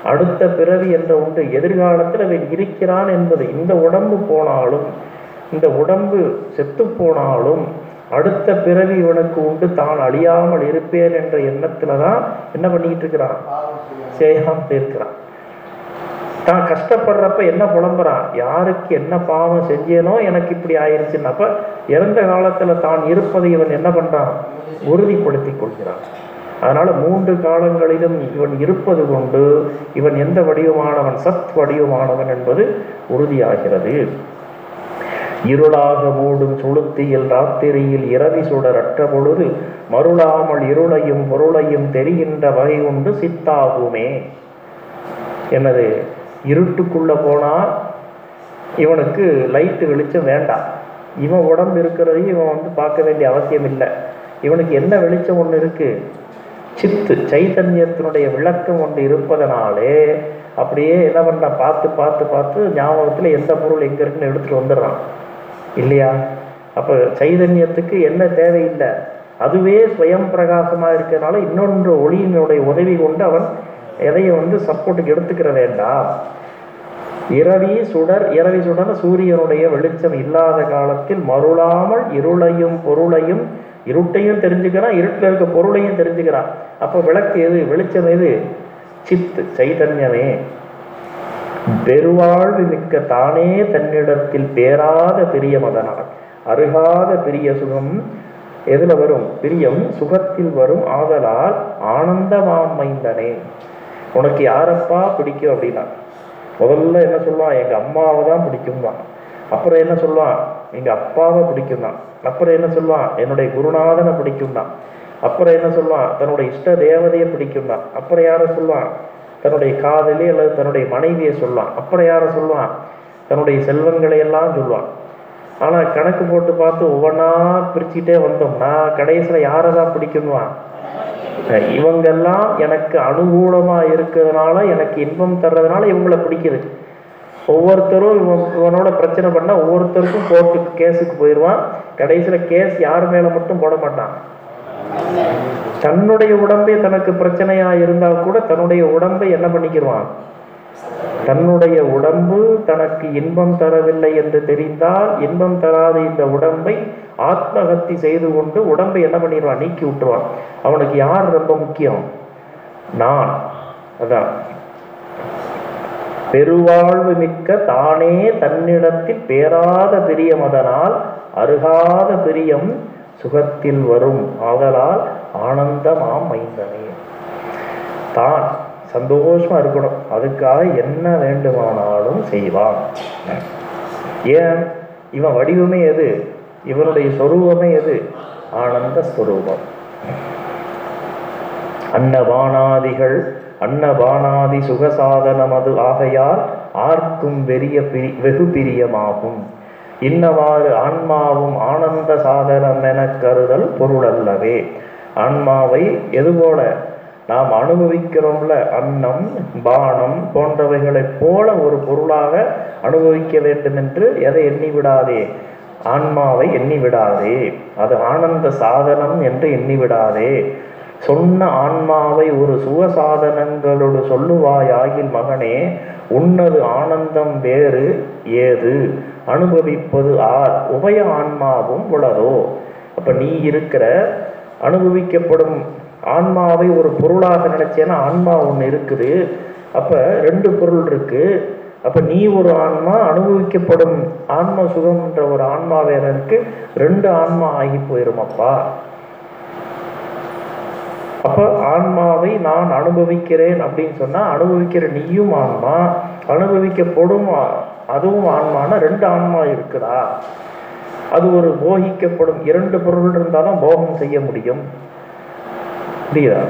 A: அடுத்த பிறவி என்ற உண்டு எதிர்காலத்தில் அவன் இருக்கிறான் என்பது. இந்த உடம்பு போனாலும் இந்த உடம்பு செத்து போனாலும் அடுத்த பிறவி இவனுக்கு உண்டு. தான் அழியாமல் இருப்பேன் என்ற எண்ணத்துல தான் என்ன பண்ணிக்கிட்டு இருக்கிறான்? சேகம் இருக்கிறான் தான் கஷ்டப்படுறப்ப என்ன புலம்புறான்? யாருக்கு என்ன பாவம் செஞ்சேனோ எனக்கு இப்படி ஆயிருச்சுன்னப்ப இறந்த காலத்துல தான் இருப்பதை இவன் என்ன பண்றான்? உறுதிப்படுத்தி கொள்கிறான். அதனால மூன்று காலங்களிலும் இவன் இருப்பது கொண்டு இவன் எந்த வடிவமானவன்? சத் வடிவமானவன் என்பது உறுதியாகிறது. இருளாக மூடும் சுளுத்தியில் ராத்திரியில் இரவி அற்ற பொழுது மருளாமல் இருளையும் பொருளையும் தெரிகின்ற வகை உண்டு சித்தாகுமே. என்னது? இருட்டுக்குள்ள போனா இவனுக்கு லைட்டு வெளிச்சம் வேண்டாம். இவன் உடம்பு இருக்கிறதையும் இவன் வந்து பார்க்க வேண்டிய அவசியம் இல்லை. இவனுக்கு என்ன வெளிச்சம் ஒன்று இருக்கு? சித்து சைதன்யத்தினுடைய விளக்கம் ஒன்று இருப்பதனாலே அப்படியே என்ன பண்ணுறான் பார்த்து பார்த்து பார்த்து ஞாபகத்தில் எந்த பொருள் எங்கே இருக்குன்னு எடுத்துகிட்டு வந்துடுறான். இல்லையா? அப்போ சைதன்யத்துக்கு என்ன தேவையில்லை? அதுவே ஸ்வயம் பிரகாசமாக இருக்கிறதுனால இன்னொன்று ஒளியினுடைய உதவி கொண்டு அவன் எதையும் வந்து சப்போர்ட்டுக்கு எடுத்துக்கிற வேண்டாம். இரவி சுடர் இரவி சுடர் சூரியனுடைய வெளிச்சம் இல்லாத காலத்தில் மருளாமல் இருளையும் பொருளையும் இருட்டையும் தெரிஞ்சுக்கிறான் இருட்டில் இருக்க பொருளையும் தெரிஞ்சுக்கிறான் அப்போ விளக்கு எது? வெளிச்சம் எது? சித்து சைதன்யமே. பெருவாழ்வு மிக்க தானே தன்னிடத்தில் பேராத பிரியமதனால் அருகாத பிரிய சுகம் எதுல வரும்? பிரியம் சுகத்தில் வரும். ஆதலால் ஆனந்தமாம் மைந்தனே உனக்கு யாரப்பா பிடிக்கும் அப்படின்னா? முதல்ல என்ன சொல்லுவான்? எங்க அம்மாவை தான் பிடிக்கும் தான் அப்புறம் என்ன சொல்லுவான்? எங்க அப்பாவை பிடிக்கும் தான் அப்புறம் என்ன சொல்லுவான்? என்னுடைய குருநாதனை பிடிக்கும் தான் அப்புறம் என்ன சொல்லுவான்? தன்னுடைய இஷ்ட தேவதையை பிடிக்கும் தான் அப்புறம் யாரை சொல்லுவான்? தன்னுடைய காதலி அல்லது தன்னுடைய மனைவியை சொல்லுவான். அப்புறம் யாரை சொல்லுவான்? தன்னுடைய செல்வங்களை எல்லாம் சொல்லுவான். ஆனால் கணக்கு போட்டு பார்த்து ஒவ்வொன்றா பிரிச்சுட்டே வந்தோம்னா கடைசியில் யாரை தான் பிடிக்குன்னுவான் இவங்கெல்லாம் எனக்கு அனுகூலமாக இருக்கிறதுனால எனக்கு இன்பம் தர்றதுனால இவங்கள பிடிக்குது. ஒவ்வொருத்தரும் இவன் இவனோட பிரச்சனை பண்ணால் ஒவ்வொருத்தருக்கும் கோர்ட்டுக்கு கேஸுக்கு போயிடுவான். கடைசியில் கேஸ் யார் மேலே மட்டும் போட மாட்டான். தன்னுடைய உடம்பே தனக்கு பிரச்சனையா இருந்தா கூட தன்னுடைய உடம்பை என்ன பண்ணிக்கிடுவான் தன்னுடைய உடம்பு தனக்கு இன்பம் தரவில்லை என்று தெரிந்தால் இன்பம் தராத இந்த உடம்பை ஆத்மகத்தி செய்து கொண்டு உடம்பை என்ன பண்ணிடுவான் நீக்கி விட்டுருவான். அவனுக்கு யார் ரொம்ப முக்கியம்? நான். அதான். பெருவாழ்வு மிக்க தானே தன்னிடத்தில் பேராத பிரியம் அதனால் அருகாத பிரியம் சுகத்தில் வரும் ஆதலால் ஆனந்தமாம் மைந்தனே. தான் சந்தோஷமா இருக்கணும். அதுக்காக என்ன வேண்டுமானாலும் செய்வான். ஏன்? இவன் வடிவமே எது? இவனுடைய சொரூபமே எது? ஆனந்த ஸ்வரூபம் அன்னபானாதிகள் அன்னபானாதி சுகசாதனமது ஆகையால் ஆர்க்கும் வெறிய பிரி வெகு பிரியமாகும். இன்னவாறு ஆன்மாவும் ஆனந்த சாதனம் என கருதல் பொருளல்லவே. ஆன்மாவை எதுபோல நாம் அனுபவிக்கிறோம்ல? அன்னம் பானம் போன்றவைகளைப் போல ஒரு பொருளாக அனுபவிக்க வேண்டும் என்று எதை எண்ணி விடாதே ஆன்மாவை எண்ணி விடாதே அது ஆனந்த சாதனம் என்று எண்ணி விடாதே சொன்ன ஆன்மாவை ஒரு சுகசாதனங்களோடு சொல்லுவாயாகில் மகனே உன்னது ஆனந்தம் வேறு ஏது? அனுபவிப்பது ஆர். உபய ஆன்மாவும் உளரோ. அப்ப நீ இருக்கிற அனுபவிக்கப்படும் ஆன்மாவை ஒரு பொருளாக நினைச்சேன்னா ஆன்மா ஒன்று இருக்குது. அப்ப ரெண்டு பொருள் இருக்கு. அப்ப நீ ஒரு ஆன்மா அனுபவிக்கப்படும் ஆன்ம சுகம்ன்ற ஒரு ஆன்மா வேற இருக்கு. ரெண்டு ஆன்மா ஆகி போயிருமப்பா அப்ப ஆன்மாவை நான் அனுபவிக்கிறேன் அப்படின்னு சொன்னா அனுபவிக்கிற நீயும் ஆன்மா அனுபவிக்கப்படும் அதுவும் ஆன்மானா ரெண்டு ஆன்மா இருக்குதா? அது ஒரு போகிக்கப்படும் இரண்டு பொருள் இருந்தாதான் போகம் செய்ய முடியும். புரியுதா?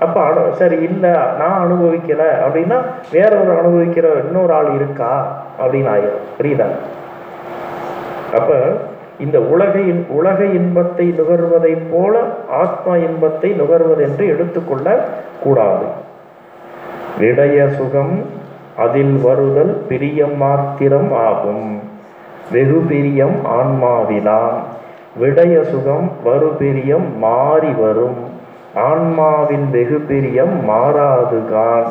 A: அப்ப அனு சரி இல்லை நான் அனுபவிக்கல அப்படின்னா வேற ஒரு அனுபவிக்கிற இன்னொரு ஆள் இருக்கா? அப்படின்னு ஆயிரும். புரியுதா? அப்ப இந்த உலக உலக இன்பத்தை நுகர்வதைப் போல ஆத்மா இன்பத்தை நுகர்வதென்று எடுத்துக்கொள்ள கூடாது. விடய சுகம் அதில் வருதல் பிரியம் மாத்திரம் ஆகும். வெகு பிரியம் ஆன்மாவிலாம் விடய சுகம் வரு பிரியம் மாறி வரும். ஆன்மாவின் வெகு பிரியம் மாறாதுகான்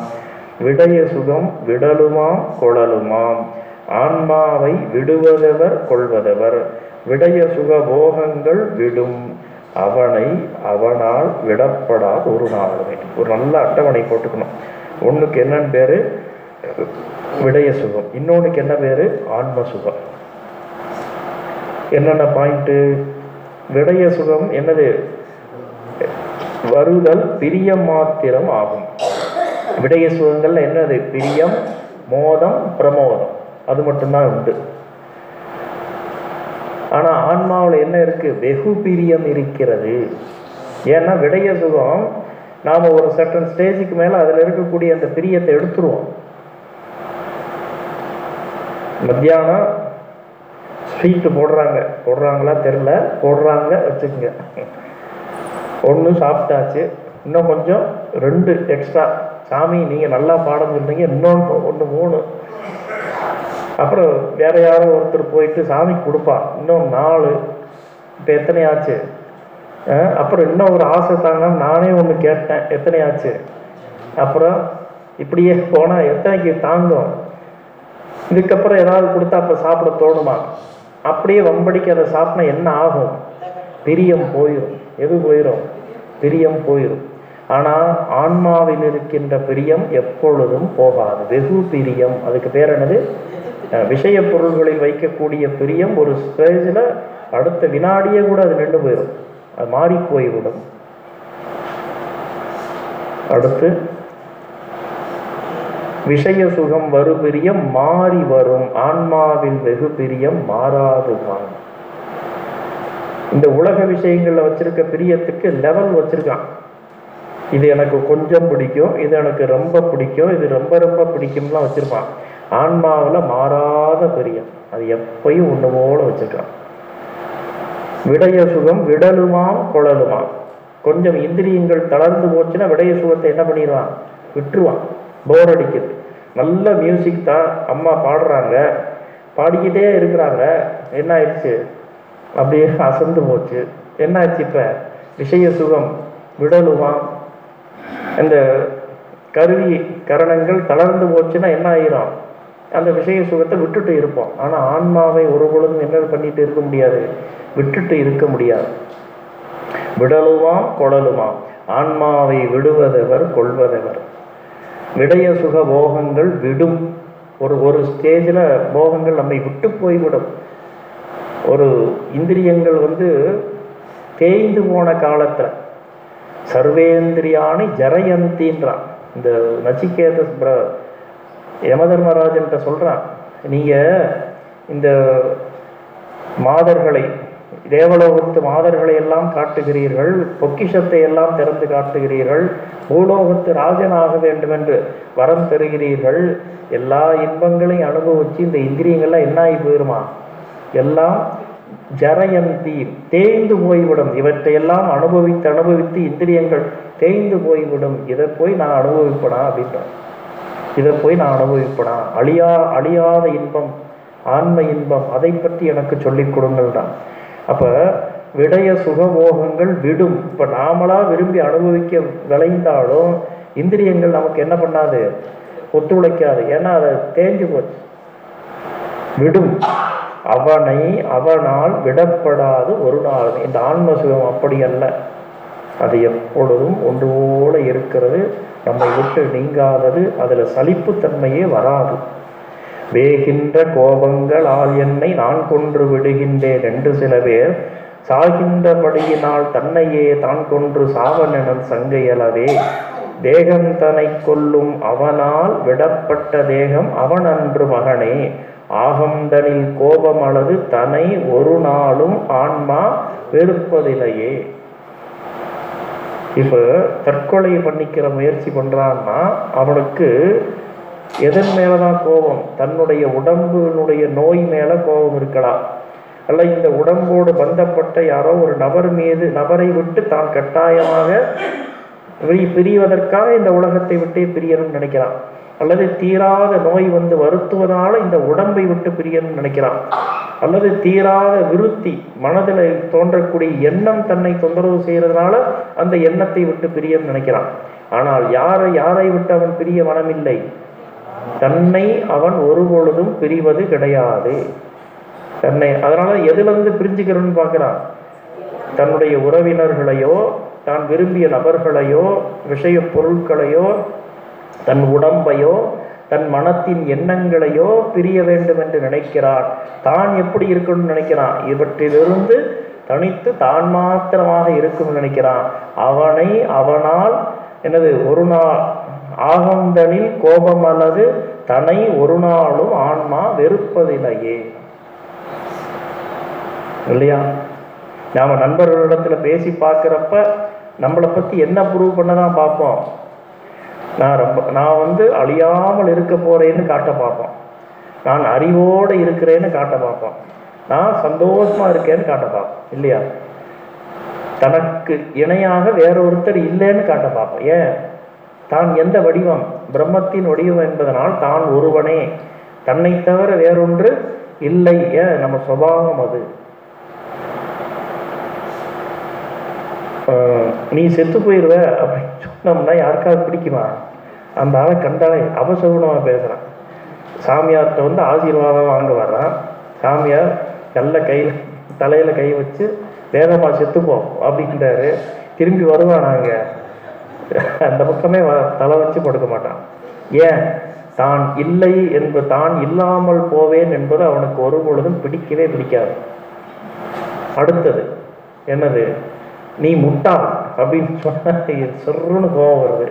A: விடய சுகம் விடலுமாம் கொழலுமாம் ஆன்மாவை விடுவதவர் கொள்வதவர். விடய சுக போகங்கள் விடும். அவனை அவனால் விடப்படாத ஒரு நாளுமே ஒரு நல்ல அட்டவணை போட்டுக்கணும். ஒண்ணுக்கு என்னன்னு பேரு? விடய சுகம். இன்னொன்றுக்கு என்ன பேர்? ஆன்ம சுகம். என்னென்ன பாயிண்ட்டு விடய சுகம் என்னது? வருதல் பிரியம் மாத்திரம் ஆகும். விடய சுகங்கள்ல என்னது? பிரியம் மோதம் பிரமோதம். அது மட்டும்தான் உண்டு. ஆனா ஆன்மாவில் என்ன இருக்கு? வெகு பிரியம் இருக்கிறது. ஏன்னா விடய சுகம் நாம ஒரு சர்டன் ஸ்டேஜுக்கு மேல அதுல இருக்கக்கூடிய அந்த பிரியத்தை எடுத்துருவோம். மத்தியானம் ஸ்வீட்டு போடுறாங்க. போடுறாங்களா தெரில போடுறாங்க வச்சுக்கோங்க. ஒன்று சாப்பிட்டாச்சு. இன்னும் கொஞ்சம் ரெண்டு எக்ஸ்ட்ரா சாமி நீங்கள் நல்லா பாடம் சொன்னீங்க இன்னொன்று ஒன்று மூணு. அப்புறம் வேற யாரோ ஒருத்தர் போயிட்டு சாமி கொடுப்பா. இன்னும் நாலு. இப்போ எத்தனை ஆச்சு அப்புறம் இன்னும் ஒரு ஆசை தாங்க நானே ஒன்று கேட்டேன். எத்தனை ஆச்சு அப்புறம் இப்படியே போனால் எத்தனைக்கு தாங்கும்? இதுக்கப்புறம் ஏதாவது கொடுத்தா அப்போ சாப்பிட தோணுமா? அப்படியே வம்படிக்கு அதை சாப்பிட்டா என்ன ஆகும்? பிரியம் போயிடும் எது போயிடும் பிரியம் போயிடும் ஆனால் ஆன்மாவில் இருக்கின்ற பிரியம் எப்பொழுதும் போகாது. வெகு பிரியம். அதுக்கு பேர் என்னது? விஷய பொருள்களில் வைக்கக்கூடிய பிரியம் ஒரு ஸ்டேஜில் அடுத்த வினாடியே கூட அது நின்று போயிடும் அது மாறி போய்விடும். அடுத்து விஷய சுகம் வரு பிரியம் மாறி வரும். ஆன்மாவில் வெகு பிரியம் மாறாதுதான் இந்த உலக விஷயங்கள்ல வச்சிருக்க பிரியத்துக்கு லெவல் வச்சிருக்கான். இது எனக்கு கொஞ்சம் பிடிக்கும் இது எனக்கு ரொம்ப பிடிக்கும் இது ரொம்ப ரொம்ப பிடிக்கும்லாம் வச்சிருப்பான். ஆன்மாவில் மாறாத பிரியம். அது எப்பயும் ஒண்ணு போல வச்சிருக்கான். விடய சுகம் விடலுமாம் குழலுமாம் கொஞ்சம் இந்திரியங்கள் தளர்ந்து போச்சுன்னா விடய சுகத்தை என்ன பண்ணிடுவான்? விட்டுருவான். போர் அடிக்குது. நல்ல மியூசிக் தான் அம்மா பாடுறாங்க. பாடிக்கிட்டே இருக்கிறாங்க. என்ன ஆயிடுச்சு? அப்படியே அசந்து போச்சு. என்ன ஆச்சு இப்போ? விஷய சுகம் விடலுவாம் இந்த கருவி கரணங்கள் தளர்ந்து போச்சுன்னா என்ன ஆயிரும்? அந்த விஷய சுகத்தை விட்டுட்டு இருப்போம். ஆனால் ஆன்மாவை ஒரு பொழுதும் என்ன பண்ணிட்டு இருக்க முடியாது? விட்டுட்டு இருக்க முடியாது. விடலுவாம் கொழலுமாம் ஆன்மாவை விடுவதவர் கொள்வதவர். விடய சுக போகங்கள் விடும். ஒரு ஒரு ஸ்டேஜில் போகங்கள் நம்மை விட்டு போய்விடும். ஒரு இந்திரியங்கள் வந்து தேய்ந்து போன காலத்தில். சர்வேந்திரியானி ஜரயந்தின்றான். இந்த நச்சிகேத பிர யமதர்மராஜன்ட்ட சொல்கிறான் நீங்கள் இந்த மாதர்களை தேவலோகத்து மாதர்களை எல்லாம் காட்டுகிறீர்கள் பொக்கிஷத்தை எல்லாம் திறந்து காட்டுகிறீர்கள் பூலோகத்து ராஜனாக வேண்டும் என்று வரம் தருகிறீர்கள். எல்லா இன்பங்களையும் அனுபவிச்சு இந்த இந்திரியங்கள்லாம் என்ன ஆகி போயிருமா? எல்லாம் ஜரயந்தி தேய்ந்து போய்விடும். இவற்றையெல்லாம் அனுபவித்து அனுபவித்து இந்திரியங்கள் தேய்ந்து போய்விடும். இதை போய் நான் அனுபவிப்பனா அப்படின்றான். இதை போய் நான் அனுபவிப்பனா? அழியா அழியாத இன்பம் ஆன்ம இன்பம் அதை பற்றி எனக்கு சொல்லிக் கொடுங்கள் தான் அப்போ விடய சுகபோகங்கள் விடும். இப்போ நாமளாக விரும்பி அனுபவிக்க விளைந்தாலும் இந்திரியங்கள் நமக்கு என்ன பண்ணாது? ஒத்துழைக்காது. ஏன்னா அதை தேஞ்சு போச்சு. விடும். அவனை அவனால் விடப்படாது ஒரு நாள் இந்த ஆன்ம சுகம் அப்படி அல்ல. அது எப்பொழுதும் ஒன்று போல இருக்கிறது. நம்மை விட்டு நீங்காதது. அதில் சலிப்புத்தன்மையே வராது. வேகின்ற கோபங்களால் என்னை நான் கொன்று விடுகின்றேன் என்று சில பேர். சாகின்றபடியினால் தன்னையே தான் கொன்று சாவனெனும் சங்கையளவே. தேகம் தனை கொல்லும் அவனால் விடப்பட்ட தேகம் அவனன்று மகனே. ஆகந்தனில் கோபம் அளவு தன்னை ஒரு நாளும் ஆன்மா வெறுப்பதில்லையே. இப்போ தற்கொலை பண்ணிக்கிற முயற்சி பண்ணுறான்னா அவனுக்கு எதன் மேலே தான் கோபம்? தன்னுடைய உடம்பினுடைய நோய் மேலே கோபம் இருக்கலாம் அல்ல இந்த உடம்போடு பந்தப்பட்ட யாரோ ஒரு நபர் மீது நபரை விட்டு தான் கட்டாயமாக பிரி- பிரிவதற்காக இந்த உலகத்தை விட்டே பிரியணும்னு நினைக்கிறான். அல்லது தீராத நோய் வந்து வருத்துவதால இந்த உடம்பை விட்டு பிரியணும்னு நினைக்கிறான். அல்லது தீராத விருத்தி மனதில் தோன்றக்கூடிய எண்ணம் தன்னை தொந்தரவு செய்யறதுனால அந்த எண்ணத்தை விட்டு பிரியணும்னு நினைக்கிறான். ஆனால் யாரை யாரை விட்டு அவன் பிரிய மனமில்லை தன்னை அவன் ஒரு பொழுதும் பிரிவது கிடையாது. தன்னை அதனால எதுலருந்து பிரிஞ்சுக்கிறோன்னு பார்க்கிறான்? தன்னுடைய உறவினர்களையோ தான் விரும்பிய நபர்களையோ விஷய பொருட்களையோ தன் உடம்பையோ தன் மனத்தின் எண்ணங்களையோ பிரிய வேண்டும் என்று நினைக்கிறான். தான் எப்படி இருக்கணும்னு நினைக்கிறான்? இவற்றிலிருந்து தனித்து தான் மாத்திரமாக இருக்கும்னு நினைக்கிறான். அவனை அவனால் எனது ஒரு நாள் ஆகந்தனில் கோபம் அல்லது தன்னை ஒரு நாளும் ஆன்மா வெறுப்பதில்லையே. இல்லையா? நாம நண்பர்களிடத்துல பேசி பார்க்குறப்ப நம்மளை பத்தி என்ன ப்ரூவ் பண்ண தான் பார்ப்போம். நான் ரொம்ப நான் வந்து அழியாமல் இருக்க போறேன்னு காட்ட பார்ப்போம். நான் அறிவோடு இருக்கிறேன்னு காட்ட பார்ப்போம். நான் சந்தோஷமா இருக்கேன்னு காட்ட பார்ப்போம். இல்லையா? தனக்கு இணையாக வேற ஒருத்தர் இல்லைன்னு காட்ட பார்ப்போம். ஏன்? தான் எந்த வடிவம்? பிரம்மத்தின் வடிவம் என்பதனால் தான் ஒருவனே. தன்னை தவிர வேறொன்று இல்லை ஏன் நம்ம சுபாவம் அது. நீ செத்து போயிடுவ அப்படின்னு சொன்னோம்னா யாருக்காவது பிடிக்குமா? அந்த ஆளை கண்டாலே அபசகுணமாக பேசுகிறான் சாமியார்கிட்ட வந்து ஆசீர்வாதம் வாங்க வர்றான். சாமியார் நல்ல கையில் தலையில் கை வச்சு வேகமாக செத்துப்போம் அப்படின்றாரு. திரும்பி வருவானாங்க அந்த பக்கமே வ- தலை வச்சு படுக்க மாட்டான். ஏன்? தான் இல்லை என்பது தான் இல்லாமல் போவேன் என்பது அவனுக்கு ஒரு பொழுதும் பிடிக்கவே பிடிக்காது. அடுத்தது என்னது? நீ முட்டாள் அப்படின்னு சொன்ன சொருன்னு கோபம் வருது.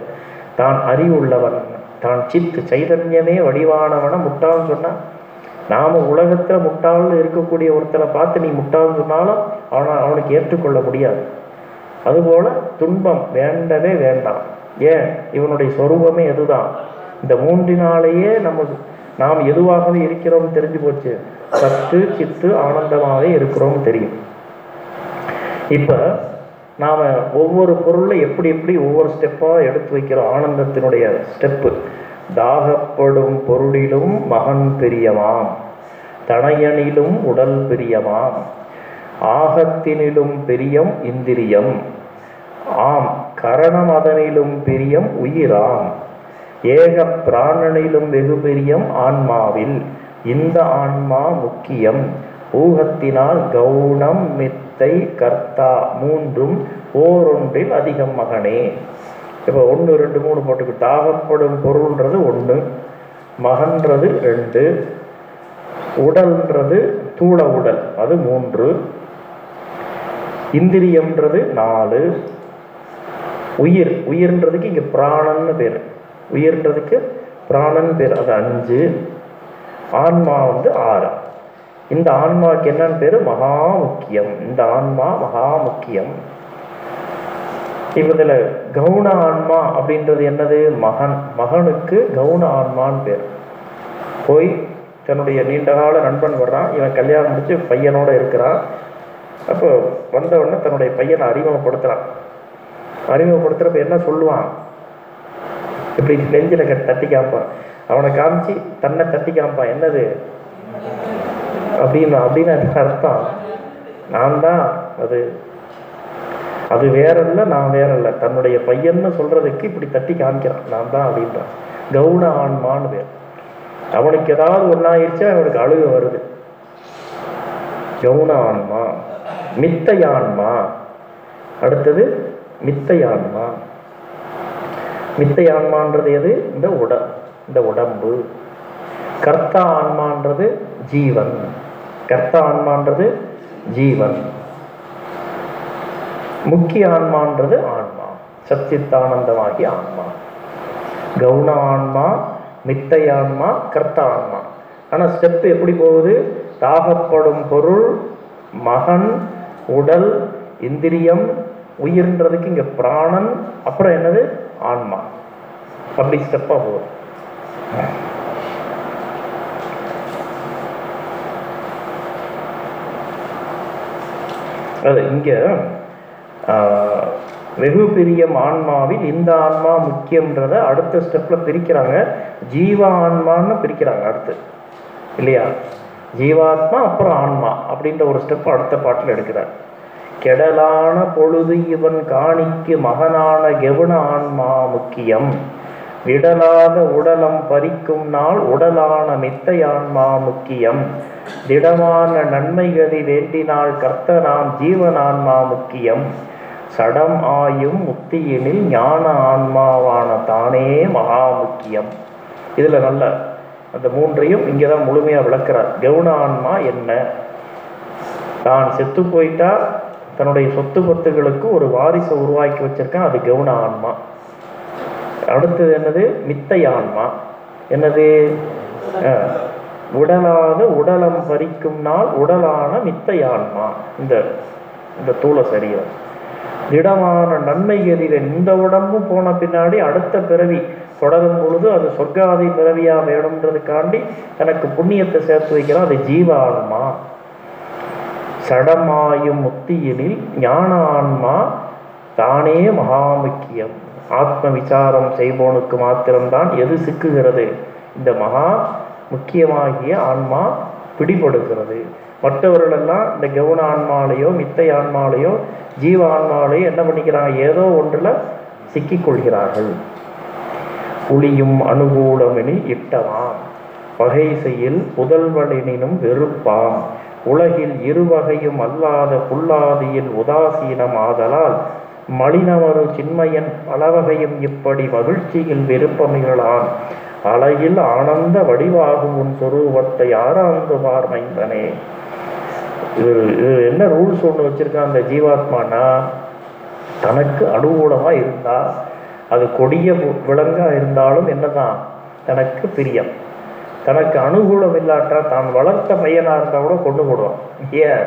A: தான் அறிவுள்ளவன் தான் சித்து சைதன்யமே வடிவானவன முட்டாள்னு சொன்னா நாம உலகத்துல முட்டாள்னு இருக்கக்கூடிய ஒருத்தரை பார்த்து நீ முட்டாள்னு சொன்னாலும் அவனை அவனுக்கு ஏற்றுக்கொள்ள முடியாது. அதுபோல துன்பம் வேண்டவே வேண்டாம். ஏன்? இவனுடைய சொரூபமே எதுதான்? இந்த மூன்றினாலேயே நம்ம நாம் எதுவாகவே இருக்கிறோம் தெரிஞ்சு போச்சு. சத்து சித்து ஆனந்தமாகவே இருக்கிறோம் தெரியும். இப்போ நாம் ஒவ்வொரு பொருளை எப்படி எப்படி ஒவ்வொரு ஸ்டெப்பாக எடுத்து வைக்கிறோம். ஆனந்தத்தினுடைய ஸ்டெப்பு தாகப்படும் பொருளிலும் மகன் பிரியமாம். தனையனிலும் உடல் பிரியமாம். ஆகத்தினிலும் பிரியம் இந்திரியம். ஆம் கரணம் அதனிலும் பிரியம் உயிராம். ஏக பிராணனிலும் வெகு பிரியம் ஆன்மாவில். இந்த ஆன்மா முக்கியம். ஊகத்தினால் கவுனம் மித்தை கர்த்தா மூன்றும் ஓரொன்றில் அதிகம் மகனே. இப்போ ஒன்று ரெண்டு மூணு போட்டுக்கு தாகப்படும் பொருள்ன்றது ஒன்று மகன்றது ரெண்டு உடல்ன்றது தூள உடல் அது மூன்று இந்திரியம்ன்றது நாலு உயிர் உயிர்ன்றதுக்கு இங்கே பிராணன்னு பேர். உயிர்ன்றதுக்கு பிராணன் பேர். அது அஞ்சு. ஆன்மா வந்து ஆறு. இந்த ஆன்மாவுக்கு என்னன்னு பேர்? மகா முக்கியம் இந்த ஆன்மா மகா முக்கியம் இவதுல கவுன ஆன்மா அப்படின்றது என்னது? மகன். மகனுக்கு கவுன ஆன்மான்னு பேர். போய் தன்னுடைய நீண்டகால நண்பன் வர்றான். இவன் கல்யாணம் முடிச்சு பையனோட இருக்கிறான். அப்போ வந்தவுடனே தன்னுடைய பையனை அறிமுகப்படுத்துறான். அறிமுகப்படுத்துறப்ப என்ன சொல்லுவான்? இப்படி நெஞ்சில கட்டி தட்டி காப்பான். அவனை காமிச்சு தன்னை தட்டி காமிப்பான். என்னது? அப்படின்னு அப்படின்னு அதுக்கு அர்த்தம்? நான் தான் அது. அது வேற இல்லை நான் வேற இல்லை தன்னுடைய பையன்னு சொல்றதுக்கு இப்படி தட்டி காமிக்கிறான். நான் தான் அப்படின்றான். கவுன ஆன்மான்னு பேர் அவனுக்கு ஏதாவது ஒன்றாயிருச்சா அவனுக்கு அழுக வருது. கவுன ஆன்மா மித்தையான்மா அடுத்தது மித்தையான்மா. மித்தையான்மான்றது எது? இந்த உட இந்த உடம்பு. கர்த்தா ஆன்மான்றது ஜீவன். கர்த்தா ஆன்மான்றது ஜீவன். முக்கிய ஆன்மான்றது ஆன்மா. சத்தித்தானந்தமாகி ஆன்மா. கவுன ஆன்மா மித்தை ஆன்மா கர்த்த ஆன்மா. ஆனால் ஸ்டெப் எப்படி போகுது? தாகப்படும் பொருள் மகன் உடல் இந்திரியம் உயிர்ன்றதுக்கு இங்கே பிராணன் அப்புறம் என்னது? ஆன்மா. அப்படி ஸ்டெப்பாக போகுது. அது இங்கே வெகு பிரியம் ஆன்மாவில் இந்த ஆன்மா முக்கியன்றத அடுத்த ஸ்டெப்பில் பிரிக்கிறாங்க. ஜீவ ஆன்மான்னு பிரிக்கிறாங்க அடுத்து. இல்லையா? ஜீவாத்மா அப்புறம் ஆன்மா அப்படின்ற ஒரு ஸ்டெப் அடுத்த பாட்டில் எடுக்கிறார். கெடலான பொழுது இவன் காணிக்கு மகனான கெவுன ஆன்மா முக்கியம்? விடலாத உடலம் பறிக்கும் நாள் உடலான மித்தையான்மா முக்கியம். திடமான நன்மைகளை வேண்டினால் கர்த்தனாம் ஜீவனான்மா முக்கியம். சடம் ஆயும் முத்தியினில் ஞான ஆன்மாவான தானே மகா முக்கியம். இதுல நல்ல அந்த மூன்றையும் இங்கே தான் முழுமையாக விளக்குறார். கவுன ஆன்மா என்ன? தான் செத்து போயிட்டா தன்னுடைய சொத்து பத்துகளுக்கு ஒரு வாரிசை உருவாக்கி வச்சிருக்கான். அது கவுன ஆன்மா அடுத்தது என்னது? மித்தை ஆன்மா என்னது? அஹ், உடலாத உடலம் பறிக்கும் நாள் உடலான மித்தை ஆன்மா இந்த இந்த தூள சரீரம் திடமான நன்மை எதிர இந்த உடம்பும் போன பின்னாடி அடுத்த பிறவி தொடரும் பொழுது அது சொர்க்காதி பிறவியாக வேணுன்றதுக்காண்டி தனக்கு புண்ணியத்தை சேர்த்து வைக்கிறான். அது ஜீவ ஆன்மா சடமாயும் முத்தியினில் ஞான ஆன்மா தானே மகாமுக்கியம். ஆத்ம விசாரம் செய்பவனுக்கு மாத்திரம்தான் எது சிக்குகிறது? இந்த மகா முக்கியமாகிய ஆன்மா பிடிபடுகிறது. மற்றவர்களெல்லாம் இந்த கவுன ஆன்மாலையோ மித்தை ஆன்மாலையோ ஜீவ ஆன்மாலையோ என்ன பண்ணிக்கிறாங்க? ஏதோ ஒன்றில் சிக்கிக்கொள்கிறார்கள். புலியும் அனுகூலமெனில் இட்டவாம். பகை செய்யில் புதல்வனினும் வெறுப்பாம். உலகில் இருவகையும் அல்லாத புல்லாதியில் உதாசீனம் ஆதலால் மலினவரு சின்மயன் பலவகையும் இப்படி மகிழ்ச்சியில் விருப்பமிகளான் அலையில் ஆனந்த வடிவாகும் உன் சொரூபத்தை ஆராய்ந்து பார்மைந்தனே இது இது என்ன ரூல்ஸ் ஒன்று வச்சிருக்கான் அந்த ஜீவாத்மானா? தனக்கு அனுகூலமா இருந்தா அது கொடிய வு- விலங்கா இருந்தாலும் என்னதான் தனக்கு பிரியம். தனக்கு அனுகூலம் இல்லாட்டால் தான் வளர்த்த பையனாக இருந்தால் கூட கொண்டு போடுவான். ஏன்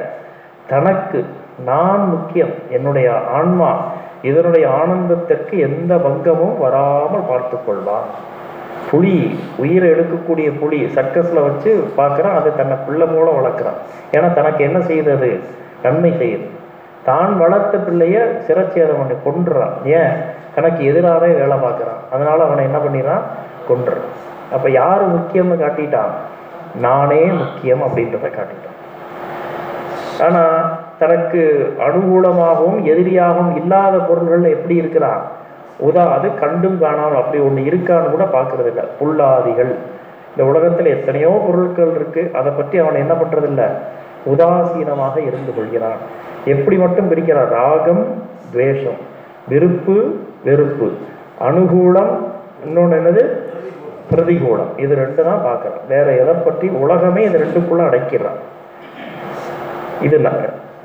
A: தனக்கு நான் முக்கியம் என்னுடைய ஆன்மா இதனுடைய ஆனந்தத்திற்கு எந்த பங்கமும் வராமல் பார்த்து கொள்வான். புலி உயிரை எடுக்கக்கூடிய புலி சர்க்கஸில் வச்சு பார்க்குறான் அதை தன்னை பிள்ளை மூலம் வளர்க்குறான். ஏன்னா தனக்கு என்ன செய்தது? நன்மை செய்யுது. தான் வளர்த்த பிள்ளைய சிரச்சேதம் பண்ணி கொன்றுறான். ஏன்? தனக்கு எதிராகவே வேலை பார்க்குறான். அதனால் அவனை என்ன பண்ணிடுறான்? கொன்றுறான். அப்போ யார் முக்கியம்னு காட்டிட்டான்? நானே முக்கியம் அப்படின்றத காட்டிட்டான். ஆனா தனக்கு அனுகூலமாகவும் எதிரியாகவும் இல்லாத பொருள்கள் எப்படி இருக்கிறான் உதா அது கண்டும் காணாமல் அப்படி ஒண்ணு இருக்கான்னு கூட பார்க்கறது இல்லை புல்லாதிகள். இந்த உலகத்துல எத்தனையோ பொருட்கள் இருக்கு. அதை பற்றி அவன் என்ன பண்ணுறதில்ல உதாசீனமாக இருந்து கொள்கிறான். எப்படி மட்டும் பிரிக்கிறான் ராகம் துவேஷம். விருப்பு வெறுப்பு. அனுகூலம் இன்னொன்று என்னது? பிரதிகூலம் இது ரெண்டு தான் பார்க்கறான் வேற எதை பற்றி உலகமே இது ரெண்டுக்குள்ள அடைக்கிறான் இது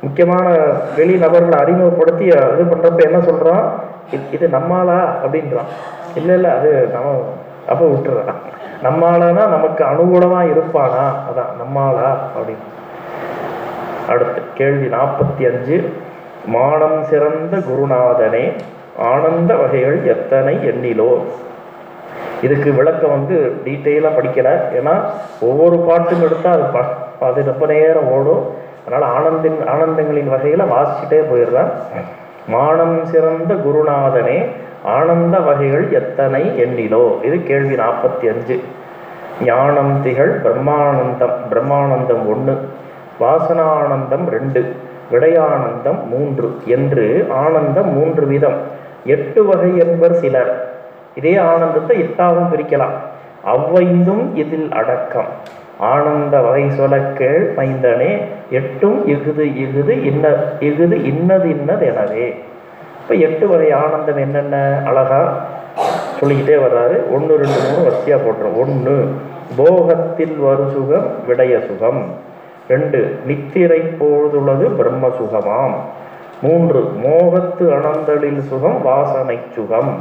A: முக்கியமான வெளி நபர்களை அறிமுகப்படுத்தி இது பண்றப்ப என்ன சொல்கிறான் "இது- இது நம்மாளா? அப்படின்றான். இல்லை இல்லை அது நம்ம அப்போ விட்டுறான் நம்மளானா நமக்கு அனுகூலமாக இருப்பானா? அதான் நம்மாளா? அப்படின்னு. அடுத்து கேள்வி நாற்பத்தி அஞ்சு. மானம் சிறந்த குருநாதனே ஆனந்த வகைகள் எத்தனை எண்ணிலோ? இதுக்கு விளக்கம் வந்து டீட்டெயிலாக படிக்கலை. ஏன்னா ஒவ்வொரு பாட்டும் எடுத்தால் அது ப அது ரொம்ப நேரம் ஓடும். அதனால் ஆனந்தின் ஆனந்தங்களின் வகையில் வாசிச்சுட்டே போயிடுறேன். மானம் சிறந்த குருநாதனே ஆனந்த வகைகள் எத்தனை எண்ணிலோ? இது கேள்வி நாற்பத்தி அஞ்சு. ஞானம் திகழ் பிரம்மானந்தம் பிரம்மானந்தம் ஒன்று வாசனானந்தம் ரெண்டு விடயானந்தம் மூன்று என்று ஆனந்தம் மூன்று விதம். எட்டு வகை என்பர் சிலர். இதே ஆனந்தத்தை எட்டாவும் பிரிக்கலாம். அவ்வைந்தும் இதில் அடக்கம். ஆனந்த வகை சொலக்கேள் மைந்தனே எட்டும் இகுது இகுது இன்ன இகுது இன்னது இன்னது எனவே. இப்போ எட்டு வகை ஆனந்தம் என்னென்ன? அழகா சொல்லிக்கிட்டே வர்றாரு. ஒன்று ரெண்டு மூணு வரிசையாக போட்டுரும். ஒன்று போகத்தில் வரு சுகம் விடய சுகம். ரெண்டு நித்திரை போதுள்ளது பிரம்ம சுகமாம். மூன்று மோகத்து அனந்தலில் சுகம் வாசனை சுகம்.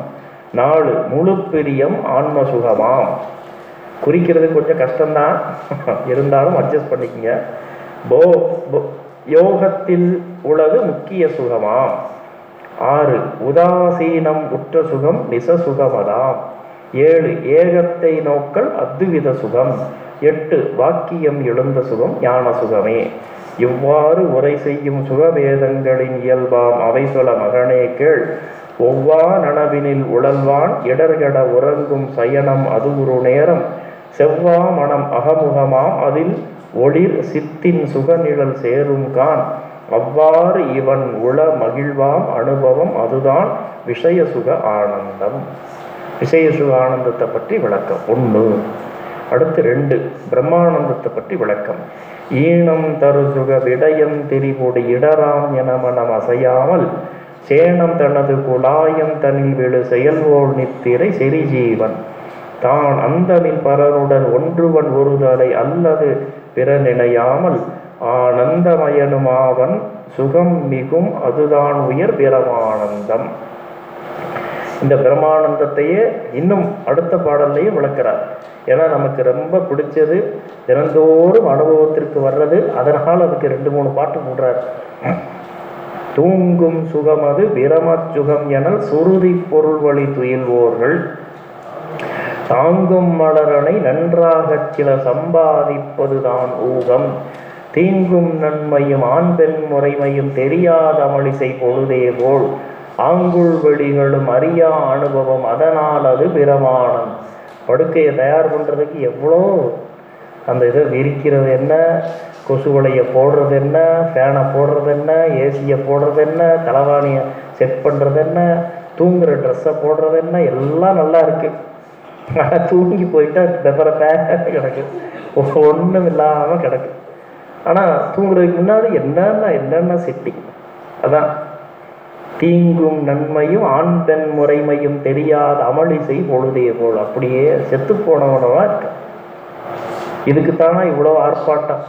A: நாலு முழு பிரியம் ஆன்ம சுகமாம் குறிக்கிறது கொஞ்சம் கஷ்டம்தான். இருந்தாலும் அட்ஜஸ்ட் பண்ணிக்கங்க. போ யோகத்தில் உலகு முக்கிய சுகமாம். ஆறு உதாசீனம் உற்ற சுகம் நிச சுகமதாம் ஏழு ஏகத்தை நோக்கல் அத்துவித சுகம். எட்டு வாக்கியம் எழுந்த சுகம் ஞான சுகமே. இவ்வாறு உரை செய்யும் சுகவேதங்களின் இயல்பாம். அவை சொல மகனே கேள். ஒவ்வா நனவினில் உழல்வான் இடர்கட உறங்கும் சயனம் அது ஒரு நேரம். செவ்வா மனம் அகமுகமாம் அதில் ஒளிர் சித்தின் சுகநிழல் சேரும் கான். அவ்வாறு இவன் உள மகிழ்வாம் அனுபவம் அதுதான் விஷய சுக ஆனந்தம். விஷய சுக ஆனந்தத்தை பற்றி விளக்கம் ஒன்று. அடுத்து ரெண்டு பிரம்மானந்தத்தை பற்றி விளக்கம். ஈனம் தரு சுக விடயம் திரிபொடி இடராம் என மனம் அசையாமல் சேனம் தனது குலாயம் தனில் விழு செயல்வோள் நித்திரை செரிஜீவன் தான் அந்தமில் பரனுடன் ஒன்றுவன் ஒருதலை அல்லது பிற நினையாமல் ஆனந்தமயனுமாவன் சுகம் மிகும் அதுதான் உயர் பிரமானந்தம். இந்த பிரமானந்தத்தையே இன்னும் அடுத்த பாடல்லையும் விளக்குறார். ஏன்னா நமக்கு ரொம்ப பிடிச்சது தினந்தோறும் அனுபவத்திற்கு வர்றது. அதனால் அதுக்கு ரெண்டு மூணு பாட்டு போடுறார். தூங்கும் சுகமது பிரமச் சுகம் எனல் சுருதி பொருள் வழி துயில்வோர்கள். தாங்கும் மலரனை நன்றாகச் சில சம்பாதிப்பதுதான் ஊகம். தீங்கும் நன்மையும் ஆண் பெண் முறைமையும் தெரியாத அமளிசை பொழுதே போல். ஆங்குள் வெளிகளும் அறியா அனுபவம் அதனால் அது பிரமாணம். படுக்கையை தயார் பண்ணுறதுக்கு எவ்வளோ அந்த இதை விரிக்கிறது என்ன? கொசு வலையை போடுறது என்ன ஃபேனை போடுறது என்ன ஏசியை போடுறது என்ன தலைவாணியை செட் பண்ணுறது என்ன தூங்குகிற ட்ரெஸ்ஸை போடுறது என்ன எல்லாம் நல்லா இருக்குது ஆனால் தூங்கி போயிட்டா பெப்பர பேக் கிடக்கு. ஒன்றும் இல்லாமல் கிடக்கு. ஆனால் தூங்குறதுக்கு முன்னாடி என்னென்ன என்னென்ன செட்டிங் அதான். தீங்கும் நன்மையும் ஆண் பெண் முறைமையும் தெரியாத அமளிசை பொழுதே போல் அப்படியே செத்து போனவனவா இருக்கு. இதுக்குத்தானா இவ்வளோ ஆர்ப்பாட்டம்?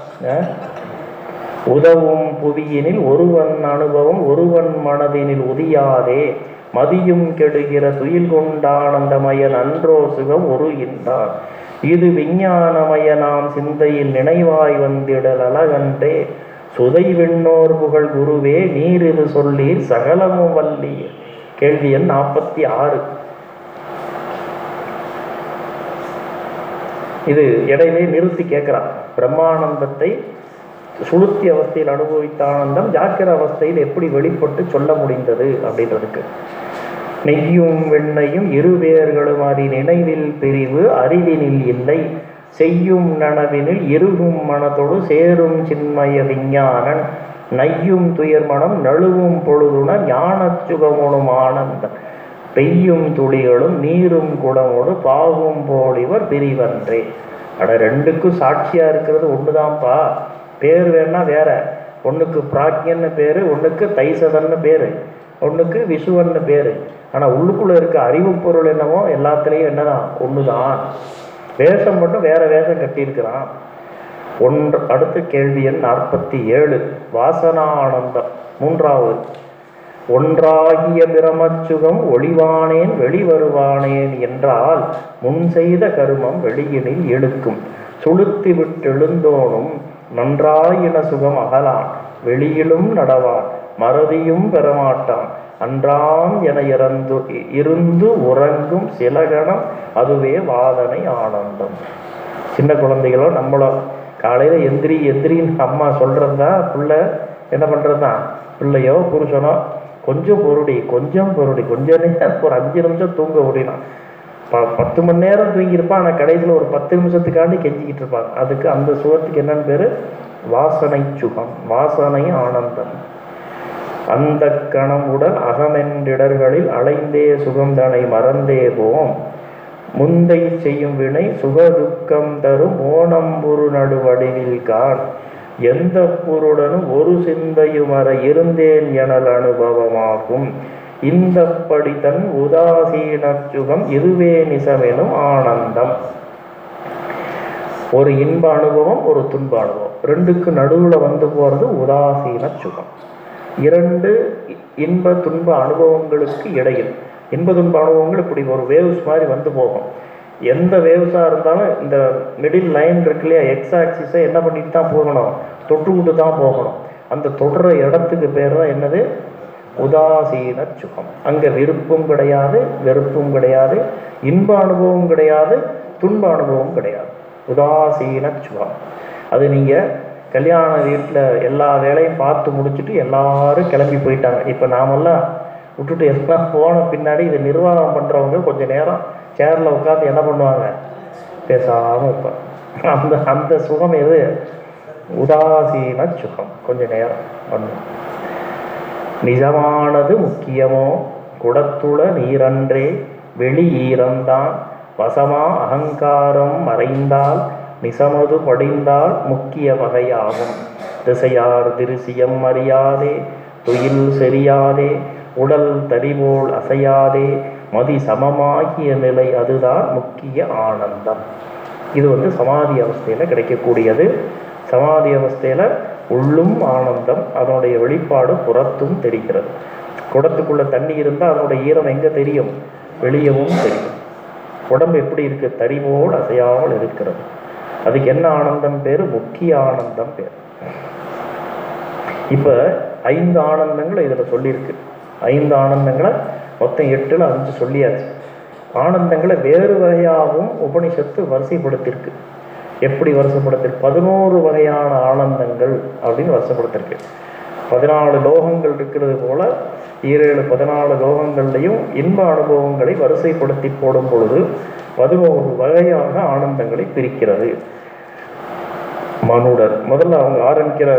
A: உதவும் புவியினில் ஒருவன் அனுபவம் ஒருவன் மனதினில் உதியாதே. மதியும் கெடுகிற துயில் கொண்டானந்தமய அன்றோ சுகம் ஒரு இன்றான். இது விஞ்ஞானமய நாம் சிந்தையில் நினைவாய் வந்திடல் அழகன்றே. சுதை விண்ணோர் புகழ் குருவே நீர் இது சொல்லீர் சகலமும் வல்லீர் கேள்வி எண் நாற்பத்தி ஆறு. இது இடையிலே நிறுத்தி கேட்குறான். பிரம்மானந்தத்தை சுளுத்தி அவஸ்தையில் அனுபவித்த ஆனந்தம் ஜாக்கிர அவஸ்தையில் எப்படி வெளிப்பட்டு சொல்ல முடிந்தது அப்படின்றதுக்கு. நெய்யும் வெண்ணையும் இருவேர்களும் அறி நினைவில் பிரிவு அறிவினில் இல்லை. செய்யும் நனவினில் இருகும் மனத்தோடு சேரும் சின்மய விஞ்ஞானன். நையும் துயர்மனம் நழுவும் பொழுதுன ஞான சுகமுனும் ஆனந்தம் பெய்யும் துளிகளும் நீரும் குடமோடு பாகும் போலிவர் பிரிவன்றே. அட ரெண்டுக்கும் சாட்சியா இருக்கிறது ஒண்ணுதான்ப்பா. பேர் வேணா வேற. ஒண்ணுக்கு பிராக்யன்னு பேரு ஒண்ணுக்கு தைசதன்னு பேரு ஒண்ணுக்கு விசுவன்னு பேரு. ஆனா உள்ளுக்குள்ள இருக்க அறிவு பொருள் என்னவோ எல்லாத்துலேயும் என்னதான்? ஒண்ணுதான். வேஷம் மட்டும் வேற வேஷம் கட்டியிருக்கிறான். ஒன்று அடுத்த கேள்வி எண் நாற்பத்தி ஏழு. வாசனானந்தம். மூன்றாவது ஒன்றாகிய பிரமச்சுகம் ஒளிவானேன் வெளிவருவானேன் என்றால் முன் செய்த கருமம் வெளியினில் எடுக்கும். சுளுத்தி விட்டெழுந்தோனும் நன்றாயின சுகம் அகலான் வெளியிலும் நடவான் மறதியும் பெறமாட்டான். அன்றாம் என இறந்து இருந்து உறங்கும் சில கணம் அதுவே வாதனை ஆனந்தம். சின்ன குழந்தைகளோ நம்மளோ காலையில் எந்திரி எந்திரின்னு அம்மா சொல்கிறது தான் பிள்ளை என்ன பண்ணுறது தான் பிள்ளையோ புருஷனோ கொஞ்சம் பொருடி கொஞ்சம் பொருடி கொஞ்ச நேரம் ஒரு அஞ்சு நிமிஷம் தூங்க ஓடினான். ப பத்து மணி நேரம் தூங்கியிருப்பான் ஆனால் கடைசியில் ஒரு பத்து நிமிஷத்துக்காண்டி கெஞ்சிக்கிட்டு இருப்பான். அதுக்கு அந்த சுகத்துக்கு என்னன்னு பேர்? வாசனை சுகம் வாசனை ஆனந்தம். அந்த கணம் உடல் அகமென்றிடர்களில் அலைந்தே சுகந்தனை மறந்தே போம். முந்தை செய்யும் வினை சுகதுக்கம் தரும் ஓணம்புரு நடுவடிவில் கான் எந்த பொருடனும் ஒரு சிந்தையுமர இருந்தேன் எனல் அனுபவமாகும். இந்தப்படி தன் உதாசீன சுகம் இதுவே நிசமெனும் ஆனந்தம். ஒரு இன்ப அனுபவம் ஒரு துன்ப அனுபவம். ரெண்டுக்கு நடுவில் வந்து போகிறது உதாசீன சுகம். இரண்டு இன்ப துன்ப அனுபவங்களுக்கு இடையில். இன்ப துன்ப அனுபவங்கள் இப்படி ஒரு வேவ்ஸ் மாதிரி வந்து போகும். எந்த வேவ்ஸாக இருந்தாலும் இந்த மிடில் லைன் இருக்கு இல்லையா எக்ஸ் ஆக்சிஸை என்ன பண்ணிட்டு தான் போகணும்? தொட்டுக்கிட்டு தான் போகணும். அந்த தொடுற இடத்துக்கு பேர் தான் என்னது? உதாசீன சுகம். அங்கே விருப்பம் கிடையாது வெறுப்பும் கிடையாது இன்ப அனுபவம் கிடையாது துன்ப அனுபவம் கிடையாது. உதாசீன சுகம். அது நீங்கள் கல்யாண வீட்டில் எல்லா வேலையும் பார்த்து முடிச்சுட்டு எல்லாரும் கிளம்பி போயிட்டாங்க. இப்போ நாமெல்லாம் விட்டுட்டு எல்லாம் போன பின்னாடி இதை நிர்வாகம் பண்ணுறவங்க கொஞ்சம் நேரம் சேரில் உட்காந்து என்ன பண்ணுவாங்க? பேசாமல் இருப்பாங்க அந்த அந்த சுகம் எது? உதாசீன சுகம். கொஞ்ச நேரம். பண்ணும் நிஜமானது முக்கியமோ? குடத்துள நீரன்றே வெளி ஈரம்தான். வசமா அகங்காரம் மறைந்தால் நிசமது படிந்தால் முக்கிய வகையாகும். திசையார் திருசியம் அறியாதே. துயில் செறியாதே. உடல் தறிபோல் அசையாதே. மதி சமமாகிய நிலை அதுதான் முக்கிய ஆனந்தம். இது வந்து சமாதி அவஸ்தையில் கிடைக்கக்கூடியது. சமாதி அவஸ்தையில் உள்ளும் ஆனந்தம் அதனுடைய வெளிப்பாடு புறத்தும் தெரிகிறது. குடத்துக்குள்ள தண்ணி இருந்தால் அதனுடைய ஈரம் எங்கே தெரியும்? வெளியவும் தெரியும். உடம்பு எப்படி இருக்கு? தறிவோடு அசையாமல் இருக்கிறது. அதுக்கு என்ன ஆனந்தம் பேர்? முக்கிய ஆனந்தம் பேர். இப்போ ஐந்து ஆனந்தங்களை இதில் சொல்லியிருக்கு. ஐந்து ஆனந்தங்களை மொத்தம் எட்டில் அஞ்சு சொல்லியாச்சு. ஆனந்தங்களை வேறு வகையாகவும் உபனிஷத்து வரிசைப்படுத்தியிருக்கு எப்படி வருஷப்படுத்திருக்கு பதினோரு வகையான ஆனந்தங்கள் அப்படின்னு வருஷப்படுத்திருக்கு பதினாலு லோகங்கள் இருக்கிறது போல ஈரேழு பதினாலு லோகங்கள்லையும் இன்ப அனுபவங்களை வரிசைப்படுத்தி போடும் பொழுது பதினோரு வகையான ஆனந்தங்களை பிரிக்கிறது. மனுடர். முதல்ல அவங்க ஆரம்பிக்கிற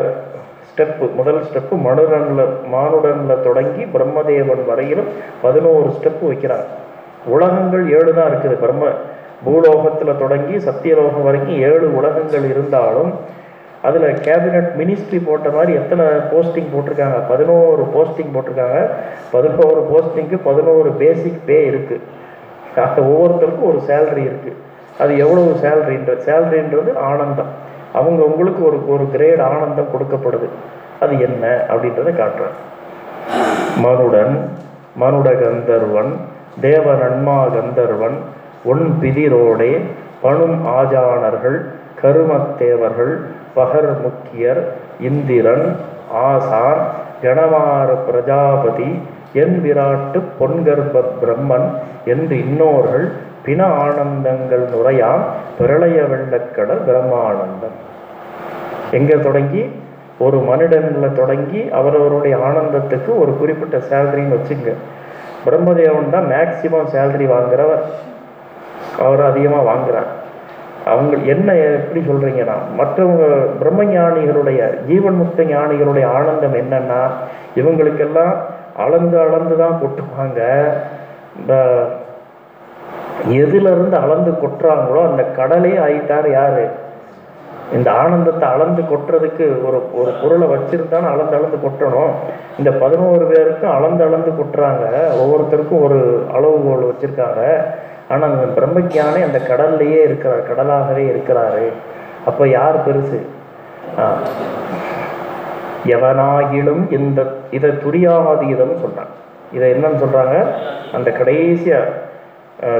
A: ஸ்டெப்பு முதல் ஸ்டெப்பு மனுடனில் மானுடனில் தொடங்கி பிரம்மதேவன் வரையிலும் பதினோரு ஸ்டெப்பு வைக்கிறாங்க உலகங்கள் ஏழு தான் இருக்குது. பிரம்ம பூலோகத்தில் தொடங்கி சத்தியலோகம் வரைக்கும் ஏழு உலகங்கள் இருந்தாலும் அதில் கேபினட் மினிஸ்ட்ரி போட்ட மாதிரி எத்தனை போஸ்டிங் போட்டிருக்காங்க? பதினோரு போஸ்டிங் போட்டிருக்காங்க. பதினோரு போஸ்டிங்க்கு பதினோரு பேசிக் பே இருக்குது ஒவ்வொருத்தருக்கும் ஒரு சேலரி இருக்குது அது எவ்வளவு சேலரின்ற சேலரின்றது ஆனந்தம். அவங்க உங்களுக்கு ஒரு ஒரு கிரேட் ஆனந்தம் கொடுக்கப்படுது. அது என்ன? அப்படின்றத காட்டுறேன் மனுடன் மனுட கந்தர்வன் தேவ நன்மா கந்தர்வன் ஒன் பிதிரோடே பணும் ஆஜானர்கள் கருமத்தேவர்கள் பகர் முக்கியர் இந்திரன் ஆசான் கணவார பிரஜாபதி என் விராட்டு பொன்கர்ப பிரம்மன் என்று இன்னோர்கள் பின ஆனந்தங்கள் நுரையாம் பிரளய வெள்ளக்கடல் பிரம்மானந்தம். எங்கே தொடங்கி? ஒரு மனிதனில் தொடங்கி அவரவருடைய ஆனந்தத்துக்கு ஒரு குறிப்பிட்ட சேலரின்னு வச்சுங்க. பிரம்மதேவன் தான் மேக்சிமம் சேலரி வாங்குறவர். அவர் அதிகமாக வாங்குறார். அவங்க என்ன எப்படி சொல்கிறீங்கன்னா மற்றவங்க பிரம்மஞானிகளுடைய ஜீவன் முக்த ஞானிகளுடைய ஆனந்தம் என்னன்னா இவங்களுக்கெல்லாம் அளந்து அளந்து தான் கொட்டுவாங்க. இந்த எதிலிருந்து அளந்து கொட்டுறாங்களோ அந்த கடலே ஆயிட்டார் யாரு? இந்த ஆனந்தத்தை அளந்து கொட்டுறதுக்கு ஒரு ஒரு பொருளை வச்சிருந்தாலும் அளந்து அளந்து கொட்டணும். இந்த பதினோரு பேருக்கும் அளந்து அளந்து கொட்டுறாங்க. ஒவ்வொருத்தருக்கும் ஒரு அளவுகோல் வச்சிருக்காங்க. ஆனால் அந்த பிரம்மஜானே அந்த கடல்லையே இருக்கிறார் கடலாகவே இருக்கிறாரு. அப்போ யார் பெருசு? எவனாகிலும் இந்த இதை துரியாதீதம்னு சொல்கிறான் இதை என்னன்னு சொல்றாங்க? அந்த கடைசியா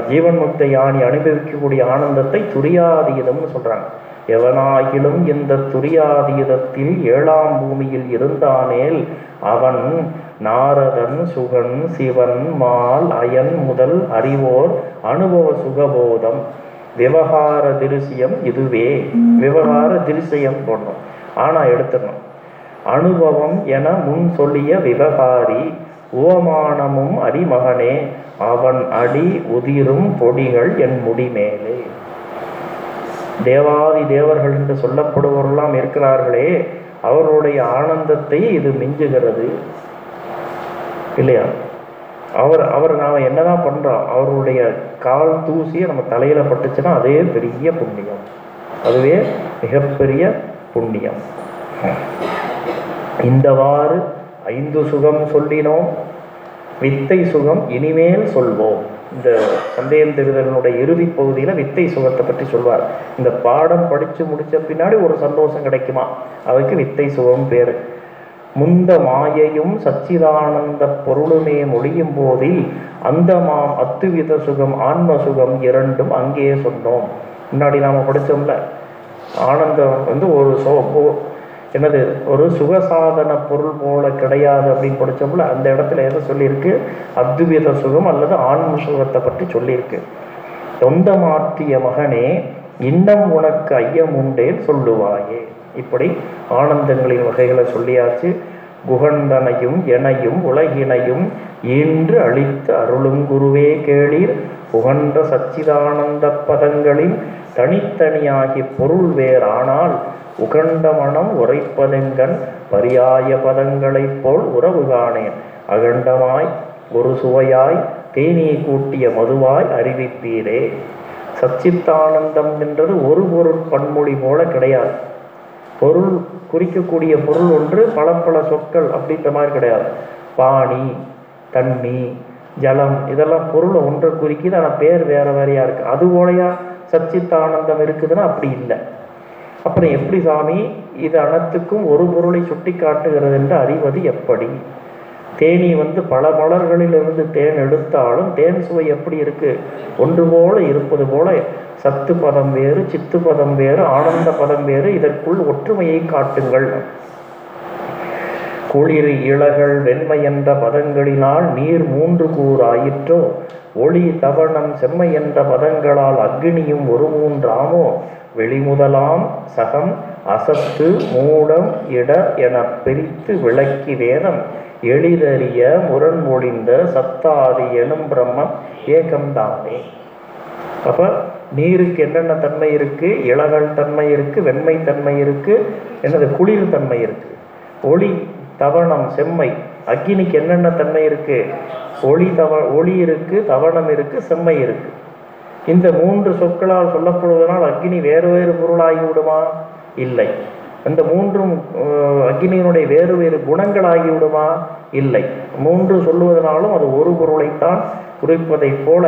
A: ஜீவன் முக்த யானி அனுபவிக்கக்கூடிய ஆனந்தத்தை துரியாதீதம்னு சொல்றாங்க. எவனாகிலும் இந்த துரியாதீதத்தில் ஏழாம் பூமியில் இருந்தானேல் அவன் நாரதன் சுகன் சிவன் மால் அயன் முதல் அறிவோர் அனுபவ சுகபோதம் விவகார திருசியம் இதுவே. விவகார திருசியம் போடணும். ஆனா எடுத்துடணும். அனுபவம் என முன் சொல்லிய விவகாரி உவமானமும் அடிமகனே அவன் அடி உதிரும் பொடிகள் என் முடிமேலே. தேவாதி தேவர்கள் என்று சொல்லப்படுபவரெல்லாம் இருக்கிறார்களே அவருடைய ஆனந்தத்தை இது மிஞ்சுகிறது. இல்லையா? அவர் அவர் நாம் என்னதான் பண்றோம் அவருடைய கால் தூசியை நம்ம தலையில பட்டுச்சுன்னா அதே பெரிய புண்ணியம். அதுவே மிகப்பெரிய புண்ணியம். இந்தவாறு ஐந்து சுகம் சொல்லினோம் வித்தை சுகம் இனிமேல் சொல்வோம். இந்த சந்தேகம் திருதலனுடைய இறுதி பகுதியில் வித்தை சுகத்தை பற்றி சொல்வார். இந்த பாடம் படித்து முடித்த பின்னாடி ஒரு சந்தோஷம் கிடைக்குமா? அதுக்கு வித்தை சுகம் பேர். முந்த மாயையும் சச்சிதானந்த பொருளுமே முடியும் போதில் அந்த மாம் அத்துவித சுகம் ஆன்ம சுகம் இரண்டும் அங்கேயே சொன்னோம். முன்னாடி நாம் படித்தோம்ல ஆனந்தம் வந்து ஒரு சோ என்னது ஒரு சுகசாதன பொருள் போல கிடையாது அப்படின்னு படித்தோம்ல அந்த இடத்துல எதை சொல்லியிருக்கு? அத்வித சுகம் அல்லது ஆன்ம சுகத்தை பற்றி சொல்லியிருக்கு. தொந்த மாற்றிய மகனே இன்னம் உனக்கு ஐயம் உண்டே சொல்லுவாயே. இப்படி ஆனந்தங்களின் வகைகளை சொல்லியாச்சு. குகண்டனையும் எனையும் உலகினையும் ஈன்று அளித்து அருளும் குருவே கேளீர். புகண்ட சச்சிதானந்த பதங்களின் தனித்தனியாகி பொருள் வேறானால் உகண்ட மனம் உரைப்பதெங்கண் பரியாய பதங்களைப் போல் உறவு காணேன் அகண்டமாய் ஒரு சுவையாய் தேனீ கூட்டிய மதுவாய் அறிவிப்பீரே. சச்சித்தானந்தம் என்றது ஒரு பொருள் பன்மொழி போல கிடையாது. பொருள் குறிக்கக்கூடிய பொருள் ஒன்று பல பல சொற்கள் அப்படின்ற மாதிரி கிடையாது. பாணி தண்ணி ஜலம் இதெல்லாம் பொருளை ஒன்றை குறிக்குது ஆனால் பேர் வேற வேறையா இருக்கு. அது போலயா சச்சித்தானந்தம் இருக்குதுன்னா அப்படி இல்லை. அப்புறம் எப்படி சாமி? இது அனைத்துக்கும் ஒரு பொருளை சுட்டி காட்டுகிறது என்று அறிவது எப்படி? தேனி வந்து பல மலர்களிலிருந்து தேன் எடுத்தாலும் தேன் சுவை எப்படி இருக்கு? ஒன்று போல இருப்பது போல சத்து பதம் வேறு சித்து பதம் வேறு ஆனந்த பதம் வேறு. இதற்குள் ஒற்றுமையை காட்டுங்கள். குளிர் இளகள் வெண்மை என்ற பதங்களினால் நீர் மூன்று கூறாயிற்றோ ஒளி தவணம் செம்மை என்ற பதங்களால் அக்னியும் ஒரு மூன்றாமோ? வெளிமுதலாம் சகம் அசத்து மூடம் இட என பிரித்து விளக்கி வேதம். எளிதறிய முரண்மொழிந்த சத்தாதி எனும் பிரம்மம் ஏகம்தானே. அப்ப நீருக்கு என்னென்ன தன்மை இருக்கு? இளகல் தன்மை இருக்கு வெண்மை தன்மை இருக்கு என்னது? குளிர் தன்மை இருக்கு. ஒளி தவணம் செம்மை அக்னிக்கு என்னென்ன தன்மை இருக்கு? ஒளி தவ ஒளி இருக்கு தவணம் இருக்கு செம்மை இருக்குது இந்த மூன்று சொற்களால் சொல்லப்படுவதனால் அக்னி வேறு வேறு பொருளாகி விடுமா? இல்லை. இந்த மூன்றும் அக்னியினுடைய வேறு வேறு குணங்களாகி விடுமா? இல்லை. மூன்று சொல்லுவதனாலும் அது ஒரு பொருளைத்தான் குறிப்பதைப் போல.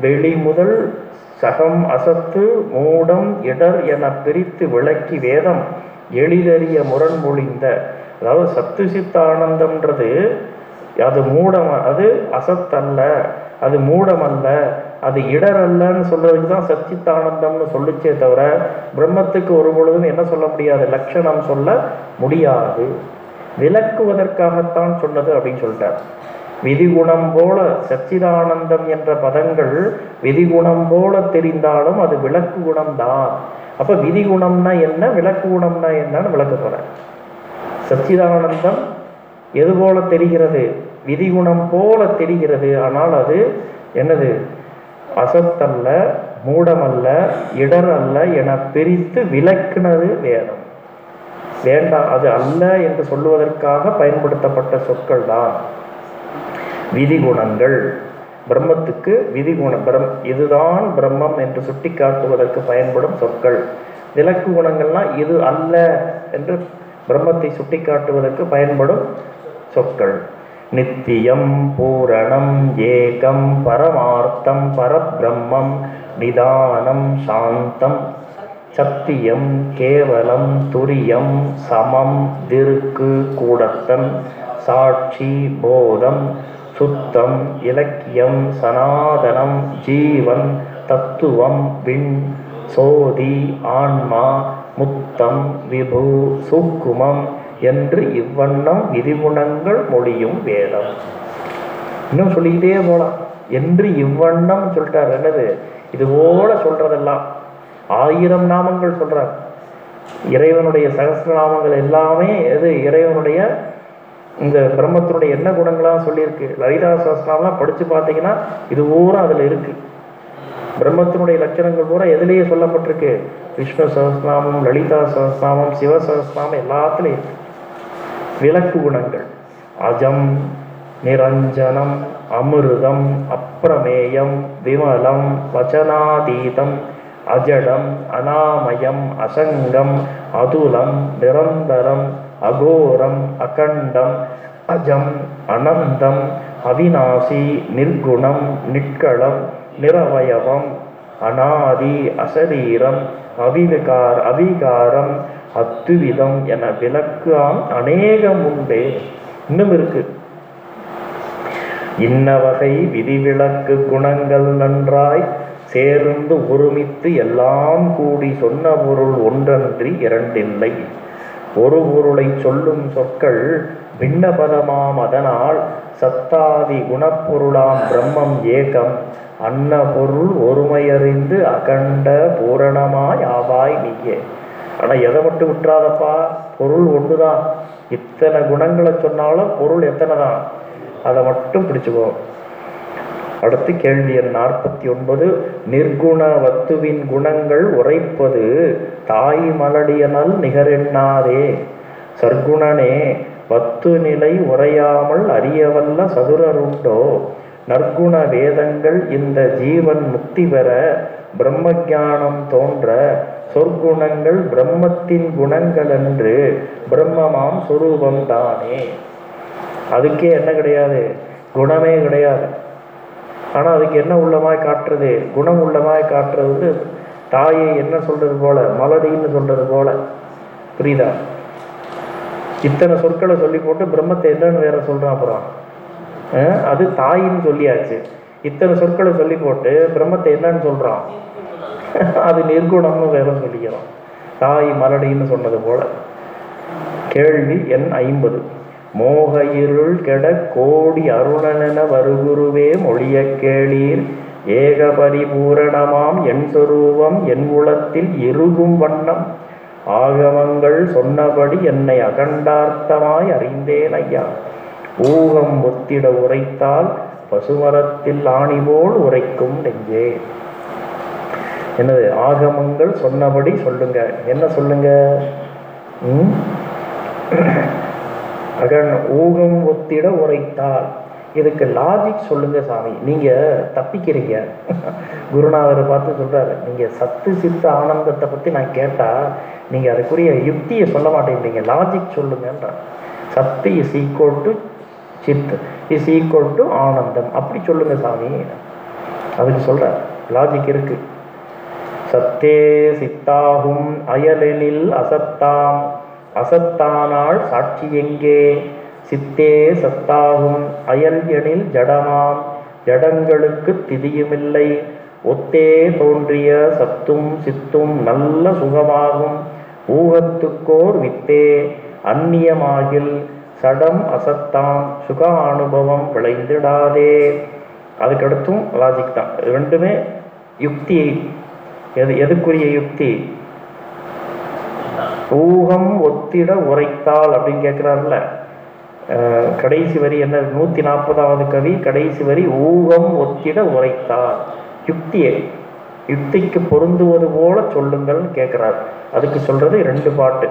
A: வெளி முதல் சகம் அசத்து மூடம் இடர் என பிரித்து விளக்கி வேதம் எளிதறிய முரண்மொழிந்த அதாவது சத்து சித்தானந்தம்ன்றது அது மூடம் அது அசத்தல்ல அது மூடமல்ல. அது இடர் அல்லன்னு சொல்றதுக்கு தான் சச்சித்தானந்தம்னு சொல்லுச்சே தவிர பிரம்மத்துக்கு ஒரு பொழுதும் என்ன சொல்ல முடியாது? லட்சணம் சொல்ல முடியாது. விளக்குவதற்காகத்தான் சொன்னது அப்படின்னு சொல்லிட்டார். விதிகுணம் போல சச்சிதானந்தம் என்ற பதங்கள் விதிகுணம் போல தெரிந்தாலும் அது விளக்கு குணம்தான் அப்ப விதிகுணம்னா என்ன? விளக்கு குணம்னா என்னன்னு விளக்க போறேன் சச்சிதானந்தம் எது போல தெரிகிறது? விதிகுணம் போல தெரிகிறது. ஆனால் அது என்னது? அசத்தல்ல மூடமல்ல இடர் அல்ல என பிரித்து விளக்குனது வேதம். வேண்டாம் அது அல்ல என்று சொல்லுவதற்காக பயன்படுத்தப்பட்ட சொற்கள் தான் விதிகுணங்கள். பிரம்மத்துக்கு விதிகுண பிரம் இதுதான் பிரம்மம் என்று சுட்டி காட்டுவதற்கு பயன்படும் சொற்கள். விளக்கு குணங்கள்னா இது அல்ல என்று பிரம்மத்தை சுட்டி காட்டுவதற்கு பயன்படும் சொற்கள். நித்தியம் பூரணம் ஏகம் பரமார்த்தம் பரபிரம்மம் நிதானம் சாந்தம் சத்தியம் கேவலம் துரியம் சமம் திருக்கு கூடத்தன் சாட்சி போதம் சுத்தம் இலக்கியம் சனாதனம் ஜீவன் தத்துவம் விண் சோதி ஆன்மா முத்தம் விபு சுக்குமம் என்று இவ்வண்ணம் விதிகுணங்கள் மொழியும் வேதம். இன்னும் சொல்லிக்கிட்டே போலாம். என்று இவ்வண்ணம் சொல்லிட்டார். என்னது? இது போல சொல்றதெல்லாம். ஆயிரம் நாமங்கள் சொல்றார். இறைவனுடைய சகசிரநாமங்கள் எல்லாமே எது? இறைவனுடைய இந்த பிரம்மத்தினுடைய என்ன குணங்களாக சொல்லியிருக்கு? லலிதா சகசிரநாமலாம் படித்து பார்த்தீங்கன்னா இது பூரா அதில் இருக்கு. பிரம்மத்தினுடைய லட்சணங்கள் பூரா எதுலேயே சொல்லப்பட்டிருக்கு. விஷ்ணு சகஸ்நாமம் லலிதா சகஸ்நாமம் சிவ சகஸ்நாமம் எல்லாத்துலேயும் இருக்கு. விளக்கு குணங்கள். அஜம் நிரஞ்சனம் அமிர்தம் அப்பிரமேயம் விமலம் வச்சனாதீதம் அஜடம் அனாமயம் அசங்கம் அதுலம் நிரந்தரம் அகோரம் அகண்டம் அஜம் அனந்தம் அவிநாசி நிர்குணம் நிட்களம் நிரவயவம் அனாதி அசரீரம் அவிவிகார் அவிகாரம் அத்துவிதம் என விளக்காம் அநேகம் உண்டே. இன்னும் இருக்கு. இன்ன வகை விதிவிலக்கு குணங்கள் நன்றாய் சேர்ந்து ஒருமித்து எல்லாம் கூடி சொன்ன பொருள் ஒன்றன்றி இரண்டில்லை. ஒரு பொருளை சொல்லும் சொற்கள் பின்னபதமாம் அதனால் சத்தாதி குணப்பொருளாம் பிரம்மம் ஏகம். அன்ன பொருள் ஒருமையறிந்து அகண்ட பூரணமாய் ஆவாய் நீயே. ஆனால் எதை மட்டும் விட்டுறாதப்பா? பொருள் ஒன்று தான் இத்தனை குணங்களை சொன்னாலும் பொருள் எத்தனை தான் அதை மட்டும் பிடிச்சுக்கோ. அடுத்து கேள்வி எண் நாற்பத்தி ஒன்பது நிர்குண வத்துவின் குணங்கள் உரைப்பது தாய் மலடியனல் நிகரெண்ணாதே. சர்க்குணனே வத்து நிலை உரையாமல் அறியவல்ல சதுரருண்டோ? நற்குண வேதங்கள் இந்த ஜீவன் முக்தி பெற பிரம்ம ஞானம் தோன்ற சொற்குணங்கள் பிரம்மத்தின் குணங்கள் என்று பிரம்மமாம் சொரூபம் தானே அதுக்கே என்ன கிடையாது? குணமே கிடையாது. ஆனால் அதுக்கு என்ன உள்ளமாய் காட்டுறது? குணம் உள்ளமாய் காட்டுறது வந்து தாயை என்ன சொல்றது போல? மலடின்னு சொல்றது போல. புரியுதா? இத்தனை சொற்களை சொல்லி போட்டு பிரம்மத்தை என்னன்னு வேற சொல்றான் அப்புறம். அது தாயின்னு சொல்லியாச்சு. இத்தனை சொற்களை சொல்லி போட்டு பிரம்மத்தை என்னன்னு சொல்றான்? அது நிர்குணம்னு வேற சொல்லிக்கிறோம். தாய் மலடின்னு சொன்னது போல. கேள்வி எண் ஐம்பது. மோக இருள் கெட கோடி அருணனென வருகுருவே மொழிய கேளீர். ஏக பரிபூரணமாம் என் சொரூபம் என் உளத்தில் இருகும் வண்ணம். ஆகமங்கள் சொன்னபடி என்னை அகண்டார்த்தமாய் அறிந்தேன் ஐயா. ஊகம் ஒத்திட உரைத்தால் பசுமரத்தில் ஆணி போல் உரைக்கும் நெஞ்சே. என்னது ஆகமங்கள் சொன்னபடி சொல்லுங்க. என்ன சொல்லுங்க? அகன் ஊகம் ஒத்திட உரைத்தால் இதுக்கு லாஜிக் சொல்லுங்க சாமி. நீங்க தப்பிக்கிறீங்க. குருநாதரை பார்த்து சொல்றாரு நீங்க சத்து சித்த ஆனந்தத்தை பத்தி நான் கேட்டா நீங்க அதுக்குரிய யுக்தியை சொல்ல மாட்டேங்கிறீங்க லாஜிக் சொல்லுங்கன்ற சத்து இஸ் ஈக்குவல் டு சித் இஸ் ஈக்குவல் டு ஆனந்தம். அப்படி சொல்லுங்க சாமி. அதுக்கு சொல்ற லாஜிக் இருக்கு. சத்தே சித்தாகும் அயலெனில் அசத்தாம். அசத்தானால் சாட்சி எங்கே? சித்தே சத்தாகும் அயல் எனில் ஜடமாம். ஜடங்களுக்கு திதியுமில்லை. ஒத்தே தோன்றிய சத்தும் சித்தும் நல்ல சுகமாகும். ஊகத்துக்கோர் வித்தே. அந்நியமாகில் சடம் அசத்தாம். சுக அனுபவம் விளைந்திடாதே. அதுக்கடுத்தும் லாஜிக் தான். ரெண்டுமே யுக்தி எது எதுக்குரிய யுக்தி? ஊகம் ஒத்திட உரைத்தால் அப்படின்னு கேட்குறாருல. கடைசி வரி என்ன நூற்றி நாற்பதாவது கவி கடைசி வரி ஊகம் ஒத்திட உரைத்தாள் யுக்தியை யுக்திக்கு பொருந்துவது போல சொல்லுங்கள்னு கேட்குறார். அதுக்கு சொல்றது ரெண்டு பாட்டு.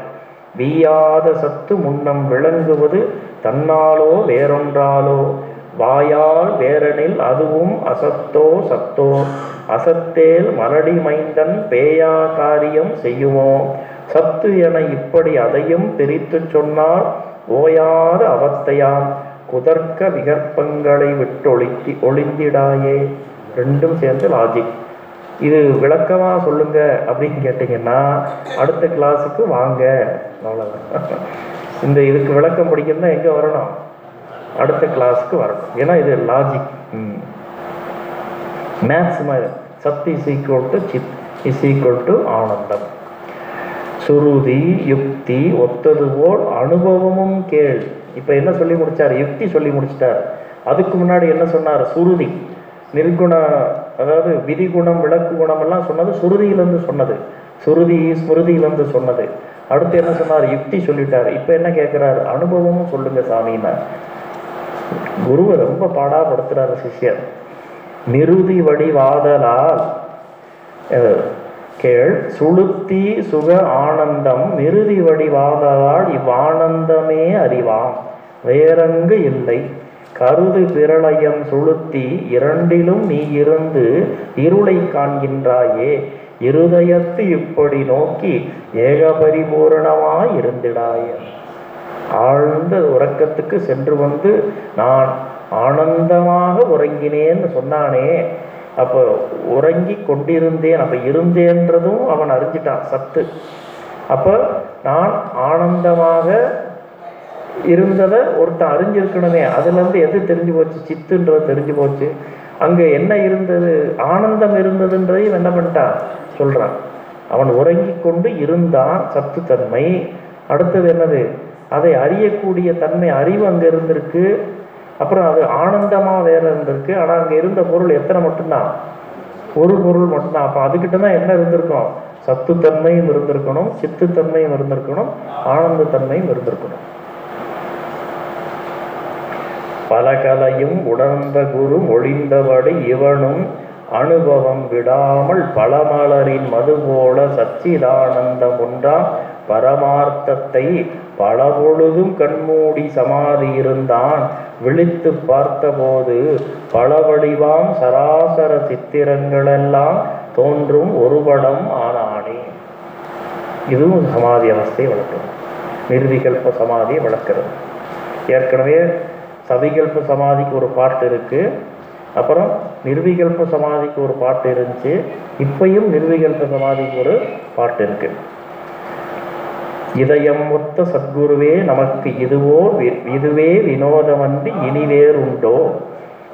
A: வீயாத சத்து முன்னம் விளங்குவது தன்னாலோ வேறொன்றாலோ. வாயால் வேரனில் அதுவும் அசத்தோ சத்தோ. அசத்தேல் மலடி மைந்தன் பேயா காரியம் செய்யுமோ? சத்து என இப்படி அதையும் பிரித்துச் சொன்னால் ஓயாத அவஸ்தையாம். குதர்க்க விகற்பங்களை விட்டு ஒழித்தி ஒளிந்திடாயே. ரெண்டும் சேர்ந்து லாஜிக் இது விளக்கமாக சொல்லுங்க அப்படின்னு கேட்டிங்கன்னா அடுத்த கிளாஸுக்கு வாங்க. அவ்வளோதான் இந்த இதுக்கு விளக்கம் படிக்கணும்னா எங்கே வரணும்? அடுத்த கிளாஸ்க்கு வரணும். ஏன்னா இது லாஜிக் மேத்ஸ் மாதிரி சத் இஸ் ஈக்குவல் டு சித் இஸ் ஈக்குவல் டு ஆனந்தம். சுருதி யுக்தி ஒத்தது போல் அனுபவமும் கேள். இப்போ என்ன சொல்லி முடிச்சார்? யுக்தி சொல்லி முடிச்சிட்டார். அதுக்கு முன்னாடி என்ன சொன்னார்? சுருதி. நிர்குண அதாவது விதி குணம் விளக்கு குணம் எல்லாம் சொன்னது சுருதியிலேருந்து சொன்னது. சுருதி ஸ்மிருதியிலேருந்து சொன்னது. அடுத்து என்ன சொன்னார்? யுக்தி சொல்லிட்டார். இப்போ என்ன கேட்குறாரு அனுபவமும் சொல்லுங்க சாமின்னா குருவை ரொம்ப பாடாப்படுத்துகிறார் சிஷ்யர். நிருதி வடிவாதலால் கேள் சுளுத்தி சுக ஆனந்தம் நிருதி வடிவாதலால் இவ்வானந்தமே அறிவாம். வேறங்கு இல்லை. கருது பிரளயம் சுளுத்தி இரண்டிலும் நீ இருந்து இருளை காண்கின்றாயே. இருதயத்து இப்படி நோக்கி ஏகபரிபூரணமாய் இருந்திடாயே. ஆழ்ந்த உறக்கத்துக்கு சென்று வந்து நான் ஆனந்தமாக உறங்கினேன்னு சொன்னானே அப்போ உறங்கி கொண்டிருந்தேன் அப்போ இருந்தேன்றதும் அவன் அறிஞ்சிட்டான் சத்து. அப்போ நான் ஆனந்தமாக இருந்ததை ஒருத்தன் அறிஞ்சிருக்கணுமே அதுலேருந்து எது தெரிஞ்சு போச்சு? சித்துன்றது தெரிஞ்சு போச்சு. அங்கே என்ன இருந்தது? ஆனந்தம் இருந்ததுன்றதையும் என்ன பண்ணிட்டான்? சொல்கிறான் அவன் உறங்கி கொண்டு இருந்தான் சத்து தன்மை. அடுத்தது என்னது? அதை அறியக்கூடிய தன்மை அறிவு அங்கே இருந்திருக்கு. அப்புறம் அது ஆனந்தமாக வேற இருந்திருக்கு. ஆனால் அங்கே இருந்த பொருள் எத்தனை மட்டும்தான்? ஒரு பொருள் மட்டும்தான். அப்போ அதுக்கிட்ட தான் என்ன இருந்திருக்கும்? சத்துத்தன்மையும் இருந்திருக்கணும் சித்துத்தன்மையும் இருந்திருக்கணும் ஆனந்தத்தன்மையும் இருந்திருக்கணும். பல கலையும் உணர்ந்த குரு ஒழிந்தபடி இவனும் அனுபவம் விடாமல் பழமலரின் மது போல சச்சிதானந்தம் உண்டாம் பரமார்த்தத்தை பல பொழுதும் கண்மூடி சமாதி இருந்தான். விழித்து பார்த்தபோது பல வடிவாம் சராசர சித்திரங்களெல்லாம் தோன்றும் ஒரு படம் ஆனானே. இதுவும் சமாதி அவஸ்தையை வளர்க்கும் நிர்விகல்ப சமாதியை வளர்க்கிறது. ஏற்கனவே சவிகல்ப சமாதிக்கு ஒரு பாட்டு இருக்கு. அப்புறம் நிர்விகல்ப சமாதிக்கு ஒரு பாட்டு இருந்துச்சு. இப்பையும் நிர்விகல்ப சமாதிக்கு ஒரு பாட்டு இருக்குது இதயம் ஒத்த சத்குருவே நமக்கு இதுவோ வி- இதுவே வினோதமன்றி இனிவேறுண்டோ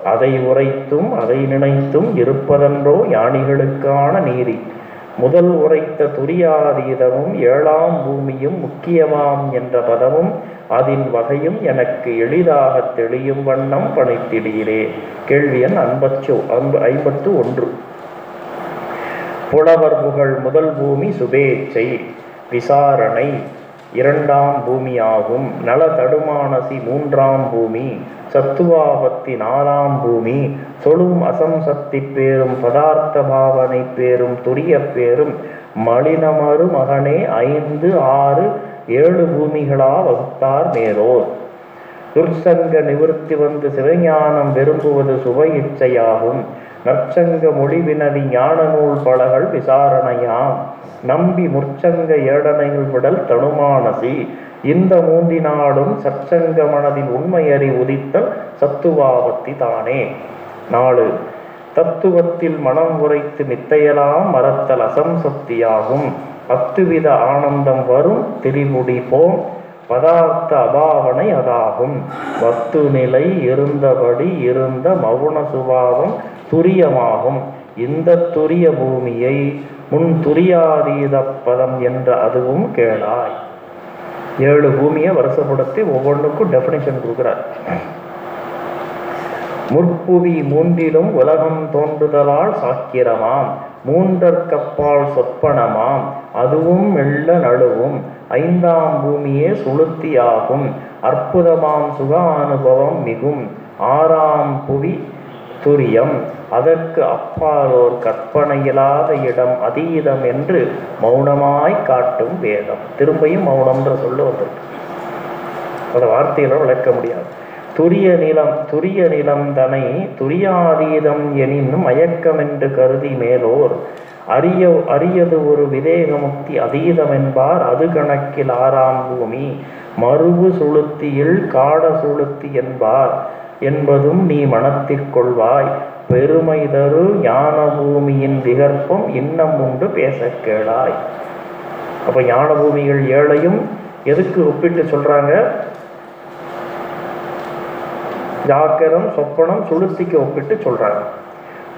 A: அதை உரைத்தும் அதை நினைத்தும் இருப்பதன்றோ யானிகளுக்கான நீதி. முதல் உரைத்த துரியாதீதமும் ஏழாம் பூமியும் முக்கியமாம் என்ற பதமும் அதின் வகையும் எனக்கு எளிதாக தெளியும் வண்ணம் பணித்திடுகிறே கேள்வி எண் அன்பு ஐம்பத்து ஒன்று. புலவர் புகழ் முதல் பூமி சுபேச்சை விசாரணை இரண்டாம் பூமியாகும். நல தடுமானசி மூன்றாம் பூமி சத்துவாபத்தி நாலாம் பூமி சொலும் அசம்சக்தி பேரும் பதார்த்த பாவனை பேரும் துரிய பேரும் மலினமறு மகனே ஐந்து ஆறு ஏழு பூமிகளா வகுத்தார் மேலோர். துர்சங்க நிவிருத்தி வந்து சிவஞானம் விரும்புவது சுப இச்சையாகும். நற்சங்க மொழிவினவி ஞான நூல் பலகள் விசாரணையாம். நம்பி முற்சங்க ஏடனைகள் விடல் தனுமானசி. இந்த மூன்றினாலும் சற்சங்க மனதில் உண்மையறி உதித்தல் சத்துவாவத்தி தானே. நாலு தத்துவத்தில் மனம் உரைத்து நித்தையலாம் மறத்தல் அசம்சக்தியாகும் அத்துவித ஆனந்தம் வரும் திரிமுடி போம். பதார்த்த அபாவனை அதாகும். வத்து நிலை இருந்தபடி இருந்த மவுன சுபாவம் துரியமாகும். இந்த துரிய பூமியை முன் துரியாதீத பதம் என்ற அதுவும் கேளாய். ஏழு பூமியை வருஷப்படுத்தி ஒவ்வொன்றுக்கும் டெஃபினேஷன் கொடுக்குறார். முற்புவி மூன்றிலும் உலகம் தோன்றுதலால் சாக்கிரமாம். மூன்றற்கப்பால் சொற்பனமாம். அதுவும் மெல்ல நழுவும். ஐந்தாம் பூமியே சுளுத்தியாகும். அற்புதமாம் சுக அனுபவம் மிகும். ஆறாம் புவி துரியம். அதற்கு அப்பாலோர் கற்பனையில்லாத இடம் அதீதம் என்று மௌனமாய் காட்டும் வேதம். திரும்பியும் மௌனம்ன்ற சொல்ல வந்திருக்கு. அந்த வார்த்தையில விளக்க முடியாது. துரிய நிலம் துரிய நிலம் தனை துரியாதீதம் எனின் மயக்கம் என்று கருதி மேலோர். அரிய அரியது ஒரு விதேகமுக்தி அதீதம் என்பார் அது கணக்கில் ஆறாம் பூமி. மறுபு சுளுத்தியில் காட சுளுத்தி என்பார் என்பதும் நீ மனத்திற்கொள்வாய் பெருமை தரு ஞான பூமியின் விகற்பம் இன்னம் உண்டு பேச கேளாய். அப்ப ஞான பூமிகள் ஏழையும் எதுக்கு ஒப்பிட்டு சொல்றாங்க? ஜாக்கிரம் சொப்பனம் சுளுத்திக்கு ஒப்பிட்டு சொல்றாங்க.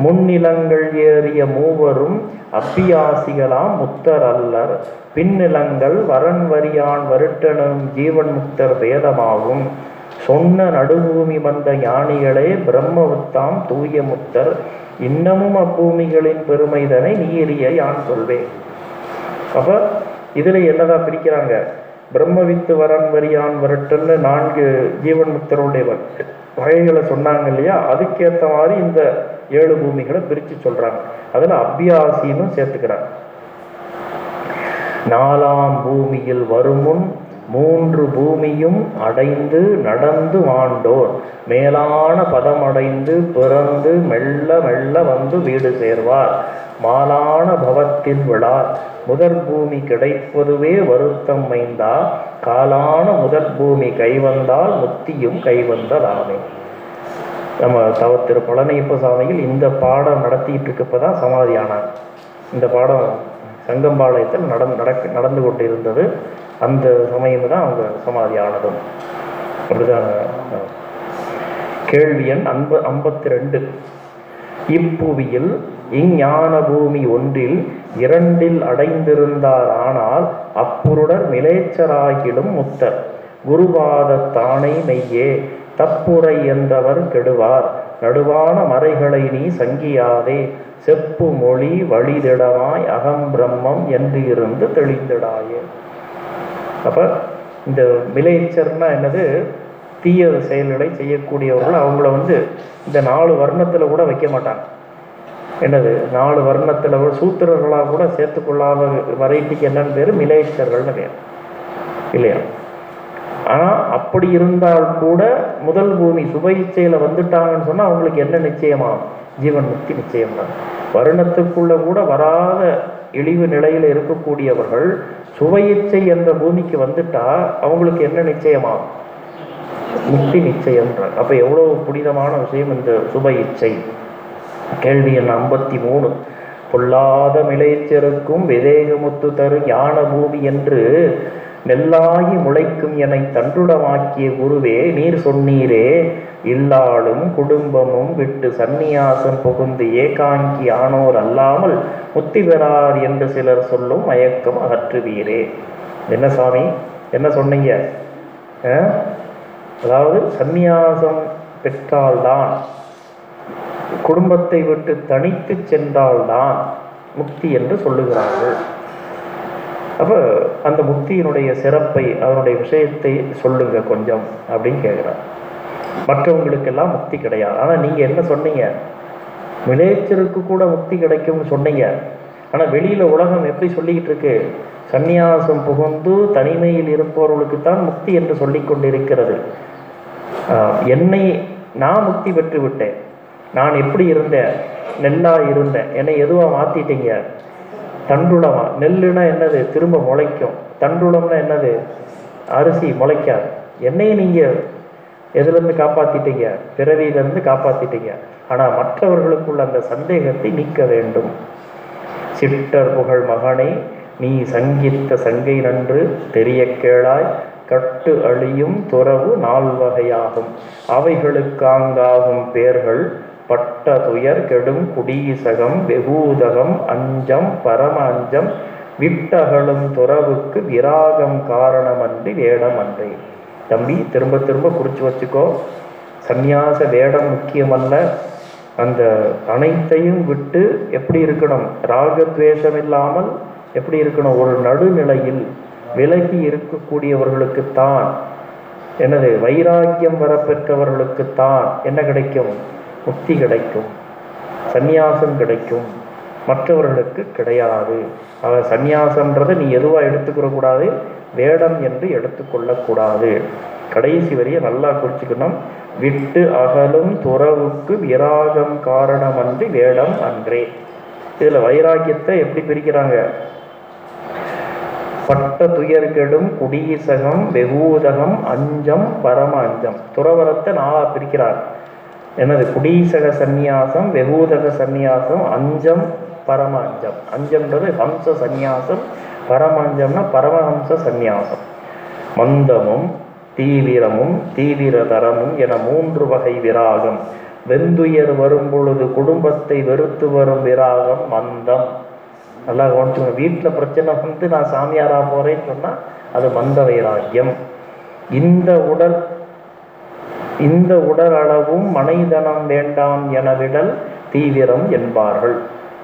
A: முன்னிலங்கள் ஏறிய மூவரும் அப்பியாசிகளாம் முத்தர் அல்லர் பின்னிலங்கள் வரன் வரியான் வருட்டனும் ஜீவன் முக்தர் வேதமாகும். சொன்ன நடுபூமி வந்த ஞானிகளே பிரம்மவுத்தாம் தூய முத்தர் இன்னமும் அப்பூமிகளின் பெருமைதனை நீரிய யான் சொல்வேன் அப்ப இதுல என்னதான் பிரிக்கிறாங்க? பிரம்மவித்து வரன் வரியான் வரட்டுன்னு நான்கு ஜீவன் முக்தருடைய வகைகளை சொன்னாங்க இல்லையா? அதுக்கேற்ற மாதிரி இந்த ஏழு பூமிகளை பிரித்து சொல்கிறாங்க அதில் அபியாசின்னு சேர்த்துக்கிறாங்க. நாலாம் பூமியில் வருமுன் மூன்று பூமியும் அடைந்து நடந்து வாண்டோர் மேலான பதம் அடைந்து பிறந்து மெல்ல மெல்ல வந்து வீடு சேர்வார். மாலான பவத்தின் விழா. முதற் பூமி கிடைப்பதுவே வருத்தம் மைந்தா. காலான முதற் பூமி கைவந்தால் முத்தியும் கைவந்ததாமே. நம்ம தவ திரு பழனியப்ப சாமிகள் இந்த பாடம் நடத்திட்டு இருக்கப்பதான் சமாதி ஆனார் இந்த பாடம் சங்கம்பாளையத்தில் நடந்து நடக்க நடந்து கொண்டு இருந்தது அந்த சமயம் தான் அவங்க சமாதி ஆனதும் அப்படிதான் கேள்வி எண் அன்ப ஐம்பத்தி ரெண்டு இப்புவியில் இஞ்ஞான பூமி ஒன்றில் இரண்டில் அடைந்திருந்தார் ஆனால் அப்புருடர் நிலைச்சராகிடும் முத்தர். குருபாதத்தானே மெய்யே தப்புரை என்றவர் கெடுவார். நடுவான மறைகளை நீ சங்கியாதே. செப்பு மொழி வழிதிடமாய் அகம் பிரம்மம் என்று இருந்து தெளிந்திடாயே. அப்ப இந்த விளைச்சர்னா என்னது? தீய செயல்களை செய்யக்கூடியவர்கள் அவங்கள வந்து இந்த நாலு வர்ணத்துல கூட வைக்க மாட்டாங்க. என்னது? நாலு வர்ணத்துல சூத்திரர்களாக கூட சேர்த்துக்கொள்ளாத வெரைட்டிக்கு என்னன்னு பேரு? மிலேச்சர்கள்னு பேர். இல்லையா? ஆனால் அப்படி இருந்தால் கூட முதல் பூமி சுப இச்சையில் வந்துட்டாங்கன்னு சொன்னால் அவங்களுக்கு என்ன நிச்சயமா? ஜீவன் முக்தி நிச்சயம் தான் கூட வராத இழிவு நிலையில் இருக்கக்கூடியவர்கள் சுப இச்சை என்ற பூமிக்கு வந்துட்டா அவங்களுக்கு என்ன நிச்சயமா? முக்தி நிச்சயம்ன்றார் அப்போ எவ்வளோ புனிதமான விஷயம் இந்த சுப இச்சை கேள்வி எண் ஐம்பத்தி மூணு. பொல்லாத மிளைச்சருக்கும் விதேகமுத்து தரு ஞான பூமி என்று நெல்லாகி முளைக்கும் எனை தன்றுடமாக்கிய குருவே நீர் சொன்னீரே. இல்லாளும் குடும்பமும் விட்டு சந்நியாசம் புகுந்து ஏகாங்கி ஆனோர் அல்லாமல் முத்தி பெறார் என்று சிலர் சொல்லும் மயக்கம் அகற்றுவீரே. என்ன சாமி? என்ன சொன்னீங்க? அதாவது சந்நியாசம் பெற்றால்தான் குடும்பத்தை விட்டு தனித்து சென்றால்தான் முக்தி என்று சொல்லுகிறார்கள். அப்போ அந்த முக்தியினுடைய சிறப்பை அதனுடைய விஷயத்தை சொல்லுங்க கொஞ்சம் அப்படின்னு கேட்குறார் மற்றவங்களுக்கெல்லாம் முக்தி கிடையாது. ஆனால் நீங்கள் என்ன சொன்னீங்க? விளைச்சலுக்கு கூட முக்தி கிடைக்கும்னு சொன்னீங்க. ஆனால் வெளியில் உலகம் எப்படி சொல்லிக்கிட்டு இருக்கு? சந்நியாசம் புகுந்து தனிமையில் இருப்பவர்களுக்கு தான் முக்தி என்று சொல்லி கொண்டிருக்கிறது. என்னை நான் முக்தி பெற்று விட்டேன் நான் எப்படி இருந்தேன்? நெல்லா இருந்தேன். என்னை எதுவாக மாற்றிட்டீங்க தண்டுளமா? நெல்லுனா என்னது? திரும்ப முளைக்கும். தண்டுளம்னா என்னது? அரிசி முளைக்காது. என்னையும் நீங்க எதுலேருந்து காப்பாத்திட்டீங்க? பிறவியிலிருந்து காப்பாத்திட்டீங்க. ஆனா மற்றவர்களுக்குள்ள அந்த சந்தேகத்தை நீக்க வேண்டும். சிட்டர் புகழ் மகனை நீ சங்கித்த சங்கை நன்று தெரிய கேளாய். கட்டு அழியும் துறவு நால்வகையாகும். அவைகளுக்காங்காகும் பேர்கள் பட்ட துயர் கெடும் குடீசகம் வெகூதகம் அஞ்சம் பரம அஞ்சம் விட்டகலும் துறவுக்கு விராகம் காரணமன்றி வேடமன்றி. தம்பி திரும்ப திரும்ப குறிச்சு வச்சுக்கோ. சந்நியாச வேடம் முக்கியமல்ல. அந்த அனைத்தையும் விட்டு எப்படி இருக்கணும்? ராகத்வேஷம் இல்லாமல் எப்படி இருக்கணும்? ஒரு நடுநிலையில் விலகி இருக்கக்கூடியவர்களுக்குத்தான் எனது வைராக்கியம் வரப்பெற்றவர்களுக்குத்தான் என்ன கிடைக்கும்? முக்தி கிடைக்கும். சந்நியாசம் கிடைக்கும். மற்றவர்களுக்கு கிடையாது. ஆக சந்நியாசம்ன்றதை நீ எதுவாக எடுத்துக்கிற கூடாது? வேடம் என்று எடுத்துக்கொள்ளக்கூடாது கடைசி வரியை நல்லா குறிச்சுக்கணும் விட்டு அகலும் துறவுக்கு விராகம் காரணம் அன்றி வேடம் அன்றே. இதில் வைராக்கியத்தை எப்படி பிரிக்கிறாங்க? பட்ட துயர்கெடும் குடியீசகம் வெகூதகம் அஞ்சம் பரம அஞ்சம். துறவரத்தை நாளாக பிரிக்கிறார். என்னது? குடீசக சந்நியாசம் வெகூதக சந்நியாசம் அஞ்சம் பரம அஞ்சம் அஞ்சம்ன்றது ஹம்ச சந்நியாசம் பரமஞ்சம்னா பரமஹம்ச சந்நியாசம். மந்தமும் தீவிரமும் தீவிரதரமும் என மூன்று வகை விராகம். வெந்துயர் வரும் பொழுது குடும்பத்தை வெறுத்து வரும் விராகம் மந்தம். நல்லா கவனிச்சுங்க வீட்டில் பிரச்சனை வந்து நான் சாமியாராக போறேன்னு சொன்னால் அது மந்த வைராக்கியம். இந்த உடல் இந்த உடல் அளவும் மனைதனம் வேண்டாம் என விடல் தீவிரம் என்பார்கள்.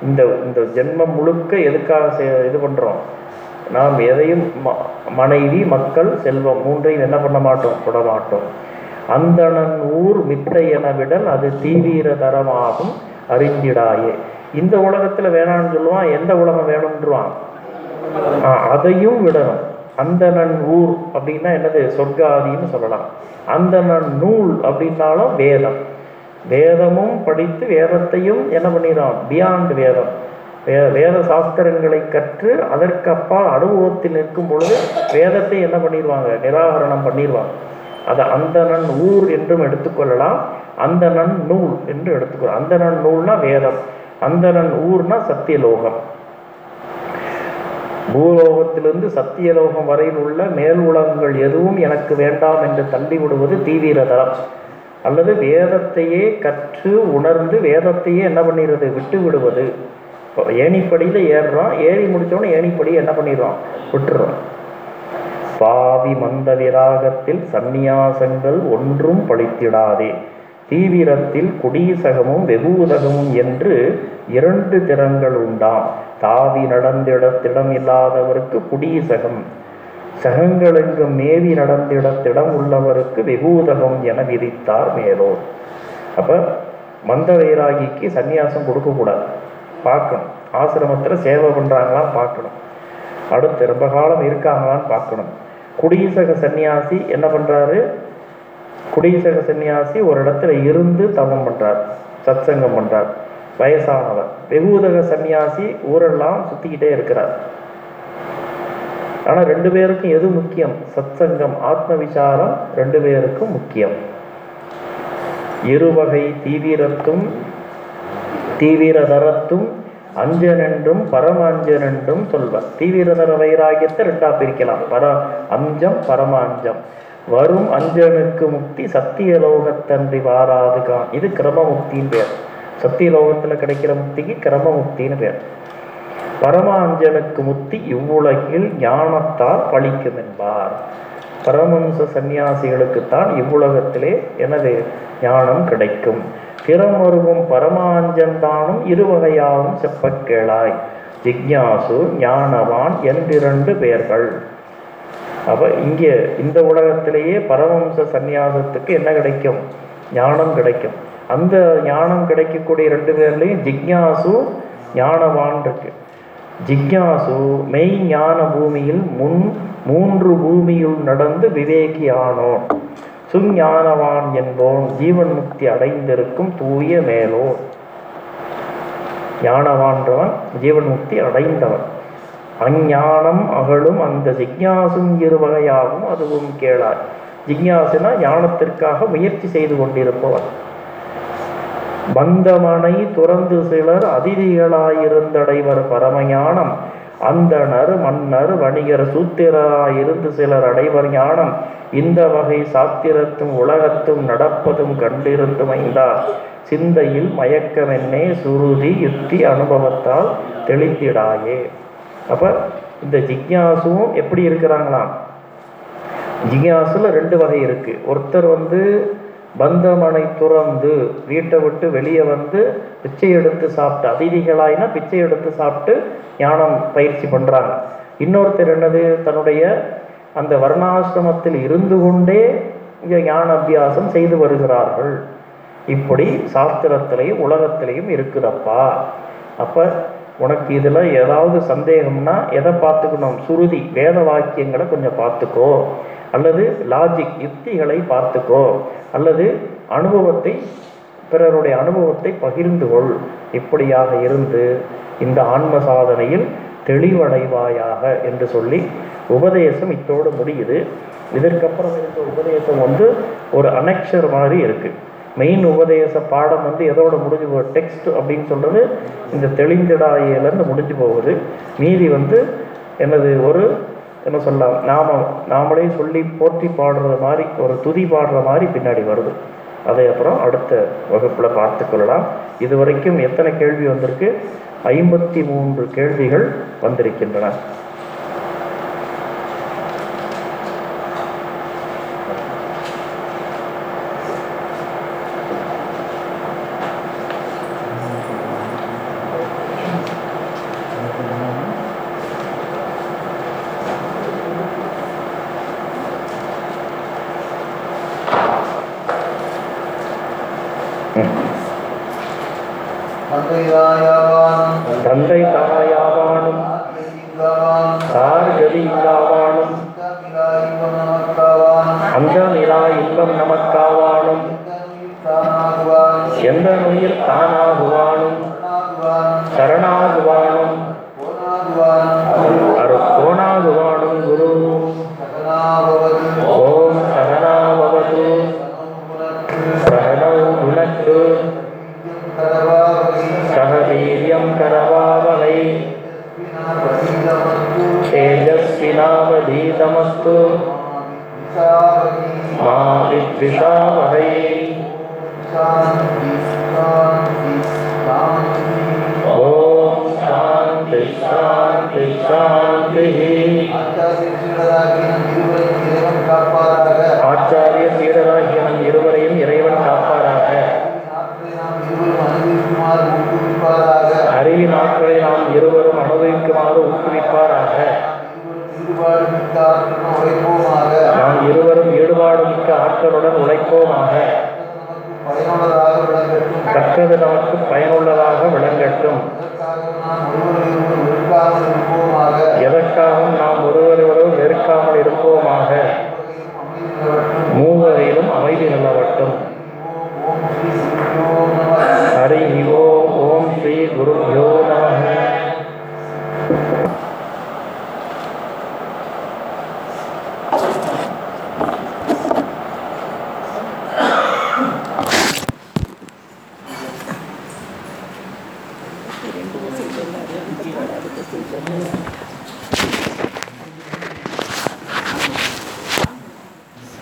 A: இந்த இந்த ஜென்மம் முழுக்க எதுக்காக செ- இது பண்றோம்? நாம் எதையும் ம- மனைவி மக்கள் செல்வம் மூன்றையும் என்ன பண்ண மாட்டோம்? தொட மாட்டோம் அந்தணன் ஊர் மித்தை என விடல் அது தீவிர தரமாகும் அறிந்திடாயே. இந்த உலகத்துல வேணாம்னு சொல்லுவான் எந்த உலகம் வேணும்ன்றான் அதையும் விடணும். அந்தணன் ஊர் அப்படின்னா என்னது? சொர்க்காதின்னு சொல்லலாம். அந்தணன் நூல் அப்படின்னாலும் வேதம். வேதமும் படித்து வேதத்தையும் என்ன பண்ணிடுறான் பியாண்ட் வேதம். வே வேத சாஸ்திரங்களை கற்று அதற்கப்பால் அனுபவத்தில் நிற்கும் பொழுது வேதத்தை என்ன பண்ணிடுவாங்க? நிராகரணம் பண்ணிடுவாங்க. அதை அந்தணன் ஊர் என்றும் எடுத்துக்கொள்ளலாம். அந்தணன் நூல் என்று எடுத்துக்கொள்ளலாம். அந்தணன் நூல்னா வேதம். அந்தணன் ஊர்னா சத்தியலோகம். பூலோகத்திலிருந்து சத்தியலோகம் வரையில் உள்ள மேல் உலகங்கள் எதுவும் எனக்கு வேண்டாம் என்று தள்ளி விடுவது தீவிரதரம் அல்லது வேதத்தையே கற்று உணர்ந்து வேதத்தையே என்ன பண்ணிடுறது? விட்டு விடுவது இப்போ ஏணிப்படியில் ஏறுறோம். ஏறி முடிச்சோடனே ஏணிப்படி என்ன பண்ணிடுறோம்? விட்டுறோம் பாவி மந்த விராகத்தில் சந்நியாசங்கள் ஒன்றும் பழித்திடாதே. தீவிரத்தில் குடீசகமும் வெகுதகமும் என்று இரண்டு திறங்கள் உண்டாம். தாவி நடந்திடத்திடம் இல்லாதவருக்கு குடீசகம். சகங்களெங்கும் மேவி நடந்திடத்திடம் உள்ளவருக்கு விபூதகம் என விதித்தார் மேலோர். அப்ப மந்த வைராகிக்கு சந்நியாசம் கொடுக்கக்கூடாது. பார்க்கணும். ஆசிரமத்துல சேவை பண்ணுறாங்களாம் பார்க்கணும். அடுத்து ரொம்ப காலம் இருக்காங்களான்னு பார்க்கணும். குடீசக சந்நியாசி என்ன பண்றாரு? குடீசக சந்நியாசி ஒரு இடத்துல இருந்து தவம் பண்றார். சத்சங்கம் பண்றார். வயசானவர். வெகுதக சந்நியாசி ஊரெல்லாம் சுத்திக்கிட்டே இருக்கிறார். ஆனா ரெண்டு பேருக்கும் எது முக்கியம்? சத்சங்கம் ஆத்ம விசாரம் ரெண்டு பேருக்கும் முக்கியம். இருவகை தீவிரத்தும் தீவிரதரத்தும் அஞ்சனென்றும் பரம அஞ்சனென்றும் சொல்வர். தீவிரதர வைராகியத்தை ரெண்டா பிரிக்கலாம். பர அஞ்சம் பரம அஞ்சம் வரும் அஞ்சனுக்கு முக்தி சத்தியலோகத்தன்றி வாராது கான் இது கிரம முக்தின்னு பேர் சத்தியலோகத்துல கிடைக்கிற முக்திக்கு கிரம முக்தின்னு பேர். பரமாஞ்சனுக்கு முத்தி இவ்வுலகில் ஞானத்தால் பழிக்கும் என்பார். பரமம்ச சந்நியாசிகளுக்குத்தான் இவ்வுலகத்திலே எனது ஞானம் கிடைக்கும். திறமருவும் பரமாஞ்சந்தானும் இருவகையாகவும் செப்பக்கேளாய். ஜிக்ஞாசு ஞானவான் என்றிரண்டு பெயர்கள். அப்ப இங்கே இந்த உலகத்திலேயே பரமம்ச சந்நியாசத்துக்கு என்ன கிடைக்கும்? ஞானம் கிடைக்கும். அந்த ஞானம் கிடைக்கக்கூடிய ரெண்டு பேர்லையும் ஜிக்ஞாசு ஞானவான் இருக்கு. ஜிக்யாசு மெய் ஞான பூமியில் முன் மூன்று பூமியுள் நடந்து விவேகி ஆனோன் சுஞானவான் என்போன் ஜீவன் முக்தி அடைந்திருக்கும் தூய மேலோ ஞானவான்றவன் ஜீவன் முக்தி அடைந்தவன். அஞ்ஞானம் அகழும் அந்த ஜிக்ஞாசும் இருவகையாகும் அதுவும் கேளாய் ஜிக்ஞாசுனா ஞானத்திற்காக முயற்சி செய்து கொண்டிருப்பவன். பந்தமனை துறந்து சிலர் அதிதிகளாயிருந்தடைவர் பரமஞானம். அந்தணர் மன்னர் வணிகர் சூத்திரராயிருந்து சிலர் அடைவர் ஞானம். இந்த வகை சாத்திரத்தும் உலகத்தும் நடப்பதும் கண்டிருந்தும் ஐந்தார் சிந்தையில் மயக்கமென்னே சுருதி யுக்தி அனுபவத்தால் தெளிந்திடாயே. அப்ப இந்த ஜிக்ஞாசுவும் எப்படி இருக்கிறாங்களாம்? ஜிக்யாசுல ரெண்டு வகை இருக்கு. ஒருத்தர் வந்து பந்தமனை துறந்து வீட்டை விட்டு வெளியே வந்து பிச்சை எடுத்து சாப்பிட்டு அதிதிகளாயினா பிச்சை எடுத்து சாப்பிட்டு ஞானம் பயிற்சி பண்ணுறாங்க இன்னொருத்தர் என்னது? தன்னுடைய அந்த வர்ணாசிரமத்தில் இருந்து கொண்டே இங்கே ஞான அபியாசம் செய்து வருகிறார்கள். இப்படி சாஸ்திரத்திலையும் உலகத்திலையும் இருக்குதப்பா. அப்போ உனக்கு இதில் ஏதாவது சந்தேகம்னா எதை பார்த்துக்கணும்? சுருதி வேத வாக்கியங்களை கொஞ்சம் பார்த்துக்கோ. அல்லது லாஜிக் யுக்திகளை பார்த்துக்கோ. அல்லது அனுபவத்தை பிறருடைய அனுபவத்தை பகிர்ந்து கொள். இப்படியாக இருந்து இந்த ஆன்ம சாதனையில் தெளிவடைவாயாக என்று சொல்லி உபதேசம் இத்தோடு முடியுது. இதற்கப்புறம் இருக்க உபதேசம் வந்து ஒரு அனெக்ஷர் மாதிரி இருக்குது மெயின் உபதேச பாடம் வந்து எதோட முடிஞ்சு போகுது டெக்ஸ்ட் அப்படின்னு சொல்கிறது இந்த தெளிந்திடாயிலேருந்து முடிஞ்சு போகுது. மீதி வந்து எனது ஒரு என்ன சொல்லலாம் நாம நாமளே சொல்லி போற்றி பாடுற மாதிரி ஒரு துதி பாடுற மாதிரி பின்னாடி வருது. அதை அப்புறம் அடுத்த வகுப்பில் பார்த்து கொள்ளலாம். இதுவரைக்கும் எத்தனை கேள்வி வந்திருக்கு? ஐம்பத்தி மூன்று கேள்விகள் வந்திருக்கின்றன.